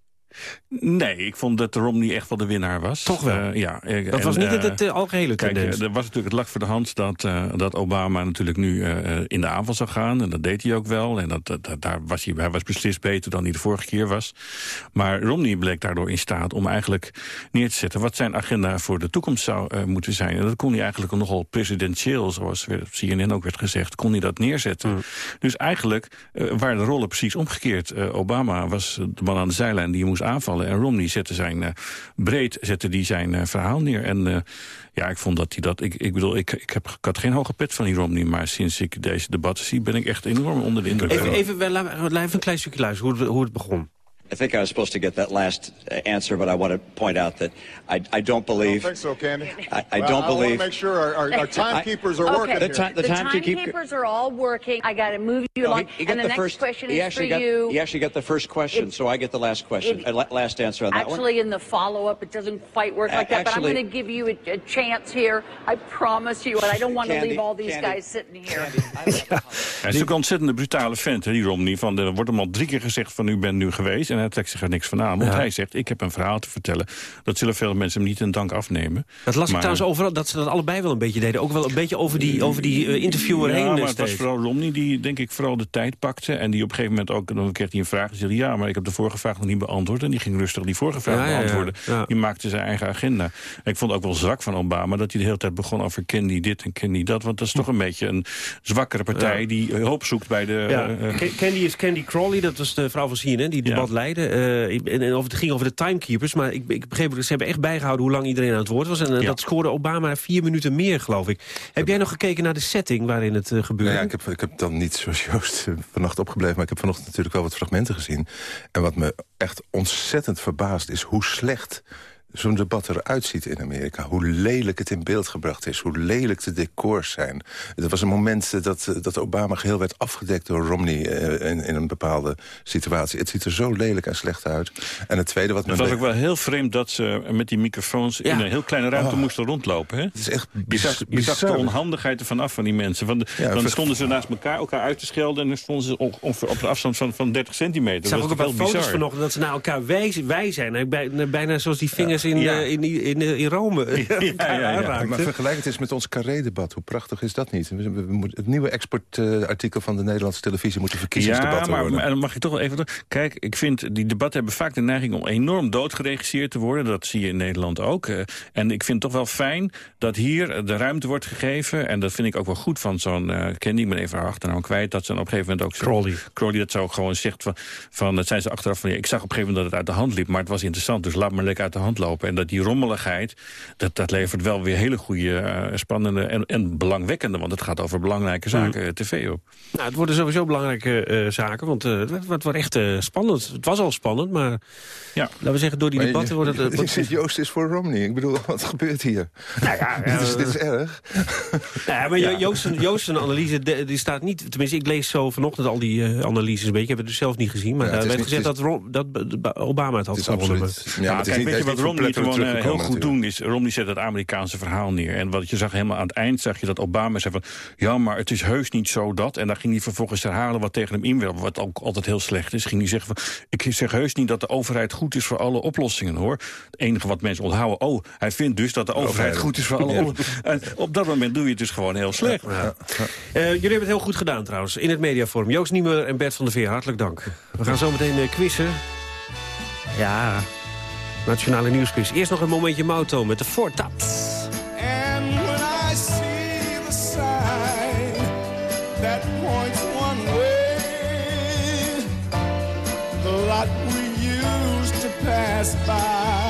Nee, ik vond dat Romney echt wel de winnaar was. Toch wel? Eh, ja. eh, Dat en, was niet het, eh, algehele Kijk, tendens. er was natuurlijk het lak voor de hand dat, dat Obama natuurlijk nu in de aanval zou gaan. En dat deed hij ook wel. En dat, dat, daar was hij, hij was beslist beter dan hij de vorige keer was. Maar Romney bleek daardoor in staat om eigenlijk neer te zetten... wat zijn agenda voor de toekomst zou moeten zijn. En dat kon hij eigenlijk nogal presidentieel, zoals op CNN ook werd gezegd... kon hij dat neerzetten. Dus eigenlijk waren de rollen precies omgekeerd. Obama was de man aan de zijlijn die je aanvallen. En Romney zette zijn, eh, breed zette die zijn eh, verhaal neer. En eh, ja, ik vond dat hij dat... Ik, ik bedoel, ik, ik, heb, ik had geen hoge pet van die Romney... maar sinds ik deze debatten zie, ben ik echt enorm onder de indruk. Even, even, laten even een klein stukje luisteren hoe het, hoe het begon. I think I was supposed to get that last uh, answer, but I want to point out that I, I don't believe. I don't think so, Candy. I, I Well, don't I want believe. to make sure our, our, our *laughs* timekeepers are Okay. working The here. time- the timekeep- timekeepers are all working. I got to move you No, along. he, he and the, the next first. question is for actually got. you. He actually got the first question, If- so I get the last question, if- uh, last answer on that one. Actually, in the follow-up, it doesn't quite work A- like that. But I'm going to give you a, a chance here. I promise you. And I don't want to leave all these Candy, guys sitting here. *laughs* Hij is ook een ontzettende brutale vent, hè, die Romney. Van, er wordt hem al drie keer gezegd van u bent nu geweest. En hij trekt zich er niks van aan. Want Ja. hij zegt, ik heb een verhaal te vertellen. Dat zullen veel mensen hem niet in dank afnemen. Dat las ik trouwens overal, dat ze dat allebei wel een beetje deden. Ook wel een beetje over die, over die eh, interviewer ja, heen. maar eh, het was vooral Romney die, denk ik, vooral de tijd pakte. En die op een gegeven moment ook, dan kreeg hij een vraag. En zei ja, maar ik heb de vorige vraag nog niet beantwoord. En die ging rustig die vorige vraag Ja, ja, ja. beantwoorden. Ja. Die maakte zijn eigen agenda. En ik vond het ook wel zwak van Obama dat hij de hele tijd begon over ken die dit en ken die dat. Want dat is toch een beetje een zwakkere partij Ja. die hulp zoekt bij de... Ja, eh, eh, Candy is Candy Crawley, dat was de vrouw van CNN, die debat leidde. Eh, en, en of het ging over de timekeepers, maar ik, ik begreep dat ze hebben echt bijgehouden hoe lang iedereen aan het woord was. En eh, Ja. dat scoorde Obama vier minuten meer, geloof ik. Heb jij nog gekeken naar de setting waarin het eh, gebeurde? Nou ja, ik heb, ik heb dan niet zoals Joost vannacht opgebleven... maar ik heb vanochtend natuurlijk wel wat fragmenten gezien. En wat me echt ontzettend verbaast is hoe slecht zo'n debat eruit ziet in Amerika. Hoe lelijk het in beeld gebracht is. Hoe lelijk de decors zijn. Er was een moment dat, dat Obama geheel werd afgedekt door Romney... eh, in, in een bepaalde situatie. Het ziet er zo lelijk en slecht uit. En het tweede wat me... Het was ook wel heel vreemd dat ze met die microfoons in een heel kleine ruimte Oh. moesten rondlopen. Hè? Het is echt je zag, je zag de onhandigheid ervan af van die mensen. Van de, Ja, dan stonden ze naast elkaar, elkaar uit te schelden... en dan stonden ze op, op, een afstand van, van 30 centimeter. Ik zag ook was paar heel foto's bizar. vanochtend dat ze naar elkaar wij, wij zijn. Bijna zoals die vingers Ja. Eh, in, in, in, in Rome. elkaar *laughs* aanraakten. Maar vergelijk het eens met ons Carré-debat. Hoe prachtig is dat niet? We, we- we moeten- het nieuwe exportartikel van de Nederlandse televisie... moet een verkiezingsdebat Ja, maar, worden. maar dan mag je toch wel even... Kijk, ik vind, die debatten hebben vaak de neiging om enorm doodgeregisseerd te worden. Dat zie je in Nederland ook. Eh, En ik vind het toch wel fijn dat hier de ruimte wordt gegeven. En dat vind ik ook wel goed van zo'n eh Candy. Ik ben even haar achternaam kwijt. Dat ze op een gegeven moment ook... Crowley. Crowley dat zo ook gewoon zegt van... van dat zijn ze achteraf van... ja, ik zag op een gegeven moment dat het uit de hand liep. Maar het was interessant, dus laat maar lekker uit de hand lopen. En dat die rommeligheid, dat, dat levert wel weer hele goede, eh, spannende en, en belangwekkende... want het gaat over belangrijke zaken, eh, tv op. Nou, het worden sowieso belangrijke eh, zaken, want eh, het, wordt- het wordt echt eh, spannend. Het was al spannend, maar ja. laten we zeggen, door die Maar debatten je- wordt het... *laughs* je- Joost is voor Romney. Ik bedoel, *laughs* wat gebeurt hier? Nou ja, *laughs* dit, is, dit is erg. Ja, maar Jo- Joost Joost zijn analyse, de- die staat niet... Tenminste, ik lees zo vanochtend al die eh, analyses een beetje. Ik heb het dus zelf niet gezien. Maar Ja, daar werd niet- gezegd het dat, dat Obama het had Het is absoluut. Ja, Ja, maar het is kijk, niet- weet je wat Romney verpletterd gewoon eh, heel goed doen is... Romney zet het Amerikaanse verhaal neer. En wat je zag helemaal aan het eind, zag je dat Obama zei van... ja, maar het is heus niet zo dat. En dan ging hij vervolgens herhalen wat tegen hem in wil. Wat ook altijd heel slecht is. Ging hij zeggen van... ik zeg heus niet dat de overheid goed is voor alle oplossingen, hoor. Het enige wat mensen onthouden... oh, hij vindt dus dat de overheid goed is voor alle Ja. oplossingen. En op dat moment doe je het dus gewoon heel slecht. Ja. Eh, jullie hebben het heel goed gedaan trouwens, in het mediaforum. Joost Niemuller en Bert van der Veer, hartelijk dank. We gaan zo meteen eh, quizzen. Ja, Nationale Nieuwsquiz. Eerst nog een momentje Mauto met de Fortat. And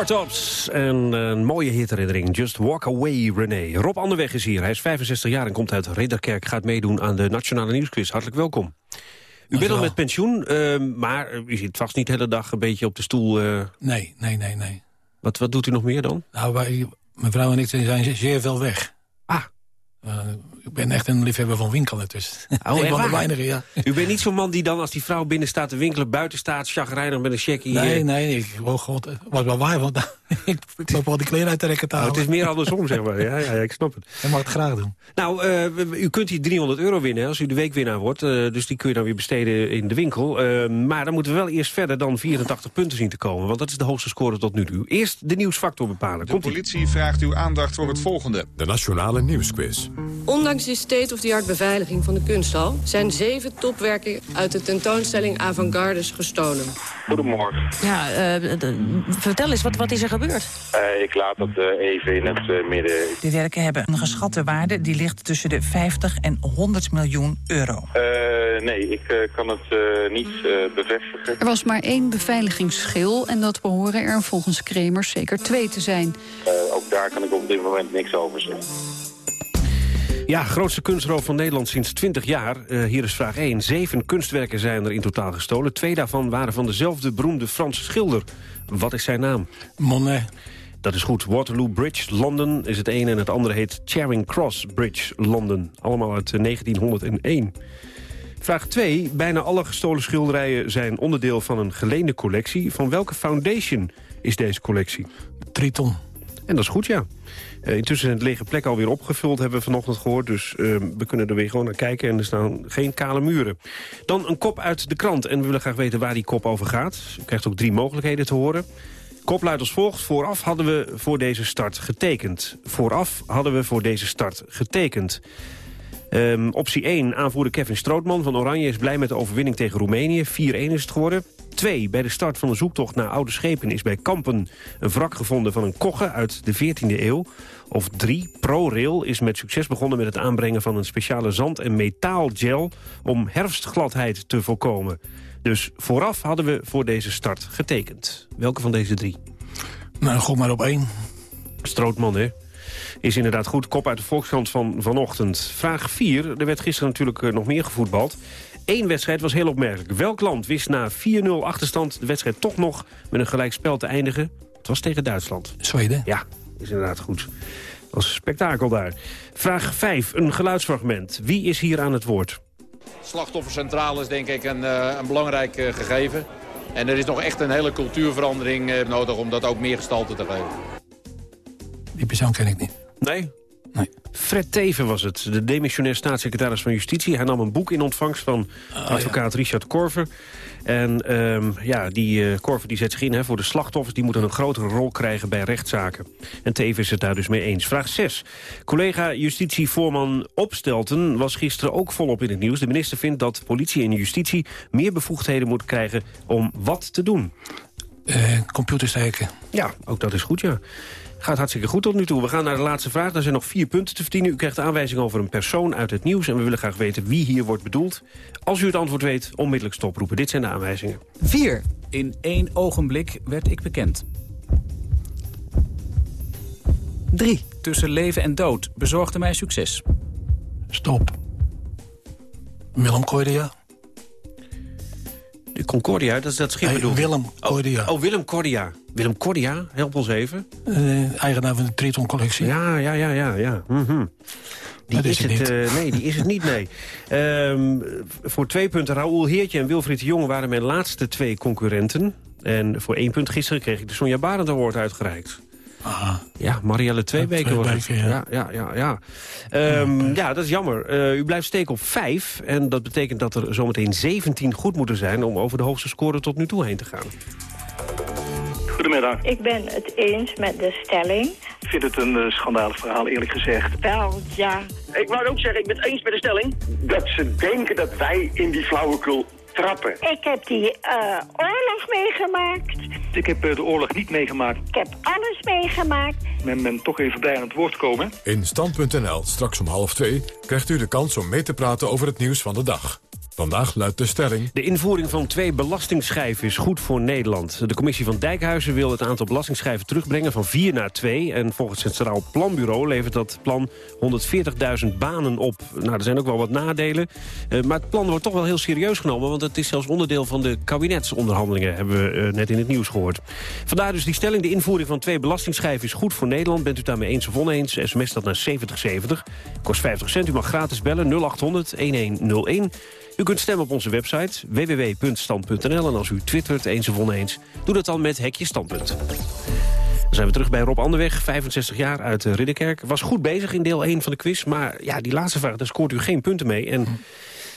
is Fortops en een mooie hitherinnering. Just Walk Away, René. Rob Anderweg is hier. Hij is 65 jaar en komt uit Ridderkerk. Gaat meedoen aan de Nationale Nieuwsquiz. Hartelijk welkom. U bent al met pensioen, eh, maar u zit vast niet de hele dag een beetje op de stoel. eh. Nee, nee, nee, nee. Wat, wat doet u nog meer dan? Nou, wij, Mijn vrouw en ik zijn zeer veel weg. Ah. Ik ben echt een liefhebber van winkelen. Dus. *laughs* Oh, van de weinigen, ja. U bent niet zo'n man die dan als die vrouw binnen staat te winkelen... buiten staat, chagrijnig met een checkie... Nee, eh, nee, ik oh god, was wel waar, want *laughs* ik loop wel die kleren uit te rekken te Oh, het is meer andersom, zeg maar. Ja, ja, ja, ik snap het. Ik mag het graag doen. Nou, eh, u kunt die 300 euro winnen als u de weekwinnaar wordt. eh, dus die kun je dan weer besteden in de winkel. Eh, maar dan moeten we wel eerst verder dan 84 punten zien te komen. Want dat is de hoogste score tot nu toe. Eerst de nieuwsfactor bepalen. De politie vraagt uw aandacht voor het volgende. De Nationale Nieuwsquiz. Ondanks de state-of-the-art beveiliging van de kunsthal... zijn zeven topwerken uit de tentoonstelling Avantgardes gestolen. Goedemorgen. Ja, eh, vertel eens, wat, wat is er gebeurd? Eh, ik laat dat eh, even in het midden. De werken hebben een geschatte waarde die ligt tussen de 50 en 100 miljoen euro. Eh, nee, ik kan het eh, niet eh, bevestigen. Er was maar één beveiligingsschil en dat behoren er volgens Kremers zeker twee te zijn. Eh, ook daar kan ik op dit moment niks over zeggen. Ja, grootste kunstroof van Nederland sinds 20 jaar. Eh, hier is vraag 1. Zeven kunstwerken zijn er in totaal gestolen. Twee daarvan waren van dezelfde beroemde Franse schilder. Wat is zijn naam? Monet. Dat is goed. Waterloo Bridge, London is het ene... en het andere heet Charing Cross Bridge, London. Allemaal uit eh, 1901. Vraag 2. Bijna alle gestolen schilderijen zijn onderdeel van een geleende collectie. Van welke foundation is deze collectie? Triton. En dat is goed, ja. Eh, intussen zijn het lege plekken alweer opgevuld, hebben we vanochtend gehoord. Dus eh, we kunnen er weer gewoon naar kijken en er staan geen kale muren. Dan een kop uit de krant en we willen graag weten waar die kop over gaat. U krijgt ook drie mogelijkheden te horen. Kop luidt als volgt. Vooraf hadden we voor deze start getekend. Vooraf hadden we voor deze start getekend. Ehm, optie 1, aanvoerder Kevin Strootman van Oranje is blij met de overwinning tegen Roemenië. 4-1 is het geworden. 2, bij de start van de zoektocht naar oude schepen is bij Kampen een wrak gevonden van een kogge uit de 14e eeuw. Of 3, ProRail is met succes begonnen met het aanbrengen van een speciale zand- en metaalgel om herfstgladheid te voorkomen. Dus vooraf hadden we voor deze start getekend. Welke van deze drie? Nou, gok maar op één. Strootman, hè? Is inderdaad goed. Kop uit de Volkskrant van vanochtend. Vraag 4. Er werd gisteren natuurlijk eh, nog meer gevoetbald. Eén wedstrijd was heel opmerkelijk. Welk land wist na 4-0 achterstand de wedstrijd toch nog met een gelijkspel te eindigen? Het was tegen Duitsland. Zweden. Ja, is inderdaad goed. Dat was een spektakel daar. Vraag 5. Een geluidsfragment. Wie is hier aan het woord? Slachtoffercentraal is denk ik een, eh, een belangrijk eh, gegeven. En er is nog echt een hele cultuurverandering eh, nodig om dat ook meer gestalte te geven. Die persoon ken ik niet. Nee? Fred Teven was het, de demissionair staatssecretaris van Justitie. Hij nam een boek in ontvangst van advocaat Richard Korver. En ehm, ja, die eh, Korver die zet zich in hè, voor de slachtoffers. Die moeten een grotere rol krijgen bij rechtszaken. En Teven is het daar dus mee eens. Vraag 6. Collega justitievoorman Opstelten was gisteren ook volop in het nieuws. De minister vindt dat politie en justitie meer bevoegdheden moeten krijgen om wat te doen. Eh, computers hacken. Ja, ook dat is goed, ja. Gaat hartstikke goed tot nu toe. We gaan naar de laatste vraag. Er zijn nog vier punten te verdienen. U krijgt de aanwijzing over een persoon uit het nieuws... en we willen graag weten wie hier wordt bedoeld. Als u het antwoord weet, onmiddellijk stoproepen. Dit zijn de aanwijzingen. 4. In één ogenblik werd ik bekend. 3. Tussen leven en dood bezorgde mij succes. Stop. Cordia. De Concordia, dat is dat schip Nee, bedoeld. Willem Cordia. Oh, oh, Willem Cordia. Willem Cordia, help ons even. Eh, eigenaar van de Triton-collectie. Ja, ja, ja, ja. ja. Mhm. Die Dat is, is het eh, nee, die is het niet, nee. Ehm, voor twee punten, Raoul Heertje en Wilfried de Jong waren mijn laatste twee concurrenten. En voor één punt gisteren kreeg ik de Sonja Barend Award uitgereikt. Ja, Marielle Tweebeke was het. Tweebeke, Ja, ja. ja, ja. ja. Ehm, ja, dat is jammer. Eh, u blijft steken op vijf. En dat betekent dat er zometeen 17 goed moeten zijn... om over de hoogste score tot nu toe heen te gaan. Goedemiddag. Ik ben het eens met de stelling. Ik vind het een uh, schandalig verhaal, eerlijk gezegd. Wel, ja. Ik wou ook zeggen, ik ben het eens met de stelling... dat ze denken dat wij in die flauwekul trappen. Ik heb die uh, oorlog meegemaakt. Ik heb uh, de oorlog niet meegemaakt. Ik heb alles meegemaakt. Men men toch even bij aan het woord komen. In Stand.nl, straks om half twee, krijgt u de kans om mee te praten over het nieuws van de dag. Vandaag luidt de stelling... De invoering van twee belastingschijven is goed voor Nederland. De commissie van Dijkhuizen wil het aantal belastingschijven terugbrengen van 4 naar 2. En volgens het Centraal Planbureau levert dat plan 140.000 banen op. Nou, er zijn ook wel wat nadelen. Uh, maar het plan wordt toch wel heel serieus genomen... want het is zelfs onderdeel van de kabinetsonderhandelingen... hebben we uh, net in het nieuws gehoord. Vandaar dus die stelling, de invoering van twee belastingschijven is goed voor Nederland. Bent u daarmee eens of oneens? SMS dat naar 7070. Kost 50 cent. U mag gratis bellen 0800 1101. U kunt stemmen op onze website www.stand.nl. En als u twittert eens of oneens, doe dat dan met Hekje Standpunt. Dan zijn we terug bij Rob Anderweg, 65 jaar uit Ridderkerk. Was goed bezig in deel 1 van de quiz, maar ja, die laatste vraag, daar scoort u geen punten mee. En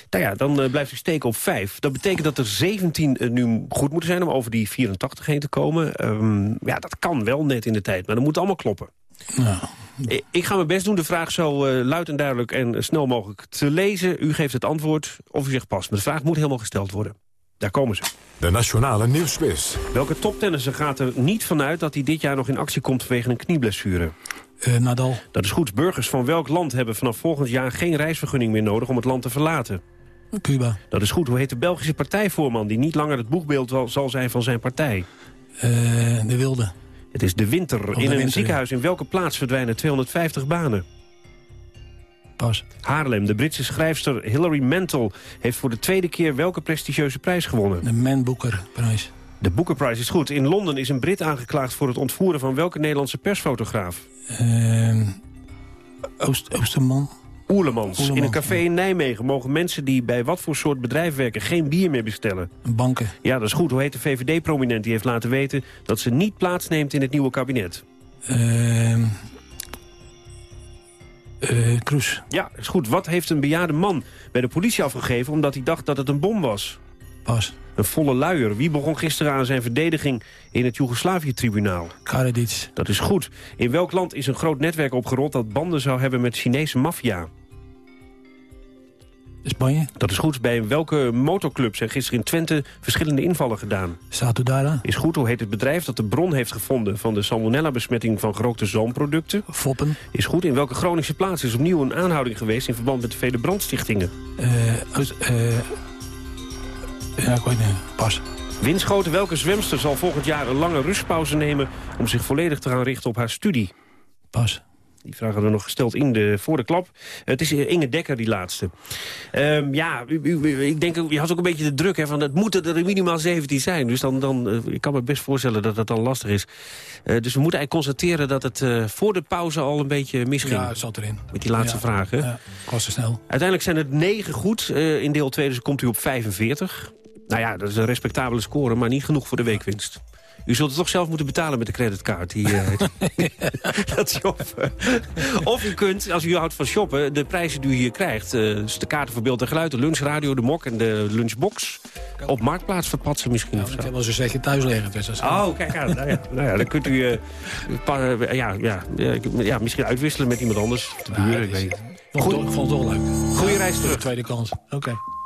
nou ja, dan uh, blijft u steken op 5. Dat betekent dat er 17 uh, nu goed moeten zijn om over die 84 heen te komen. Um, ja, dat kan wel net in de tijd, maar dat moet allemaal kloppen. Nou. Ik ga mijn best doen de vraag zo uh, luid en duidelijk en snel mogelijk te lezen. U geeft het antwoord of u zegt pas. Maar de vraag moet helemaal gesteld worden. Daar komen ze. De Nationale Nieuwsquiz. Welke toptennisser gaat er niet vanuit dat hij dit jaar nog in actie komt vanwege een knieblessure? Uh, Nadal. Dat is goed. Burgers van welk land hebben vanaf volgend jaar geen reisvergunning meer nodig om het land te verlaten? Cuba. Dat is goed. Hoe heet de Belgische partijvoorman die niet langer het boegbeeld zal zijn van zijn partij? Uh, de Wilde. Het is de winter. de in een winter, ziekenhuis in welke plaats verdwijnen 250 banen? Pas. Haarlem. De Britse schrijfster Hilary Mantel heeft voor de tweede keer welke prestigieuze prijs gewonnen? De Man Booker prijs. De Booker Prize is goed. In Londen is een Brit aangeklaagd voor het ontvoeren van welke Nederlandse persfotograaf? Uh, Oost, Oosterman. Oerlemans. Oerlemans. In een café in Nijmegen mogen mensen die bij wat voor soort bedrijf werken geen bier meer bestellen. Banken. Ja, dat is goed. Hoe heet de VVD-prominent die heeft laten weten dat ze niet plaatsneemt in het nieuwe kabinet? Uh, uh, Kroes. Ja, dat is goed. Wat heeft een bejaarde man bij de politie afgegeven omdat hij dacht dat het een bom was? Pas. Een volle luier. Wie begon gisteren aan zijn verdediging in het Joegoslavië-tribunaal? Karadzic. Dat is goed. In welk land is een groot netwerk opgerold dat banden zou hebben met Chinese maffia? Spanje. Dat is goed. Bij welke motorclub zijn gisteren in Twente verschillende invallen gedaan? Satudara. Is goed. Hoe heet het bedrijf dat de bron heeft gevonden van de salmonella-besmetting van gerookte zalmproducten? Foppen. Is goed. In welke Groningse plaats is opnieuw een aanhouding geweest in verband met de vele brandstichtingen? Uh, uh, ja, ik weet niet. Pas. Winschoten, welke zwemster zal volgend jaar een lange rustpauze nemen... om zich volledig te gaan richten op haar studie? Pas. Die vragen we nog gesteld in de, voor de klap. Het is Inge Dekker, die laatste. Um, ja, u, u, ik denk, je had ook een beetje de druk, hè, van het moeten er minimaal 17 zijn. Dus dan, dan, uh, ik kan me best voorstellen dat dat dan lastig is. Uh, dus we moeten eigenlijk constateren dat het uh, voor de pauze al een beetje misging. Ja, het zat erin. Met die laatste ja, vragen. Ja, was te snel. Uiteindelijk zijn het 9 goed in deel 2, dus komt u op 45. Nou ja, dat is een respectabele score, maar niet genoeg voor de weekwinst. U zult het toch zelf moeten betalen met de creditcard. Die, uh, *laughs* dat shoppen. Of u kunt, als u houdt van shoppen, de prijzen die u hier krijgt... Uh, dus de kaarten voor beeld en geluid, de lunchradio, de mok en de lunchbox... op Marktplaats verpatsen misschien. Ja, of zo. ik heb wel zo'n setje thuis liggen. Dus oh, kijk aan. nou, ja, nou ja, dan kunt u uh, pa, ja, ja, ja, misschien uitwisselen met iemand anders. De buren, ik weet het. Vond het toch leuk. Goeie reis terug. Tweede kans. Oké. Okay.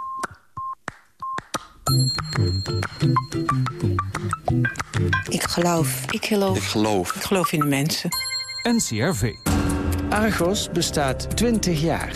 Ik geloof. Ik geloof. Ik geloof. Ik geloof in de mensen. NCRV. Argos bestaat 20 jaar.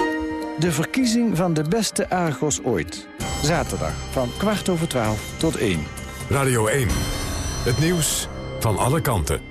de verkiezing van de beste Argos ooit. Zaterdag van kwart over twaalf tot één. Radio 1. Het nieuws van alle kanten.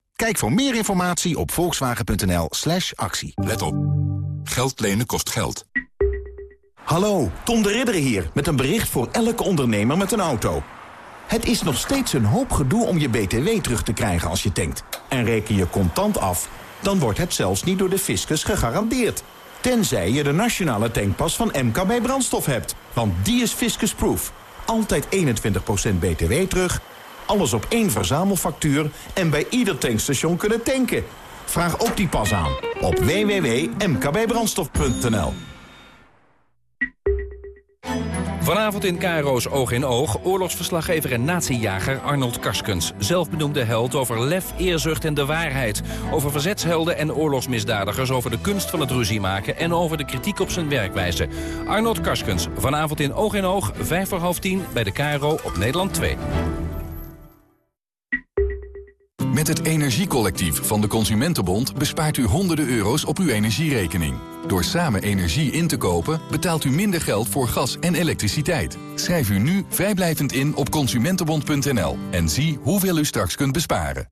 Kijk voor meer informatie op volkswagen.nl slash actie. Let op. Geld lenen kost geld. Hallo, Tom de Ridder hier, met een bericht voor elke ondernemer met een auto. Het is nog steeds een hoop gedoe om je BTW terug te krijgen als je tankt. En reken je contant af, dan wordt het zelfs niet door de fiscus gegarandeerd. Tenzij je de nationale tankpas van MKB Brandstof hebt. Want die is fiscusproof. Altijd 21% BTW terug, alles op één verzamelfactuur... en bij ieder tankstation kunnen tanken. Vraag ook die pas aan op www.mkbbrandstof.nl. Vanavond in Caro's Oog in Oog, oorlogsverslaggever en natiejager Arnold Karskens. Zelfbenoemde held over lef, eerzucht en de waarheid. Over verzetshelden en oorlogsmisdadigers, over de kunst van het ruzie maken... en over de kritiek op zijn werkwijze. Arnold Karskens, vanavond in Oog in Oog, vijf voor half tien... bij de Caro op Nederland 2. Met het Energiecollectief van de Consumentenbond bespaart u honderden euro's op uw energierekening. Door samen energie in te kopen betaalt u minder geld voor gas en elektriciteit. Schrijf u nu vrijblijvend in op consumentenbond.nl en zie hoeveel u straks kunt besparen.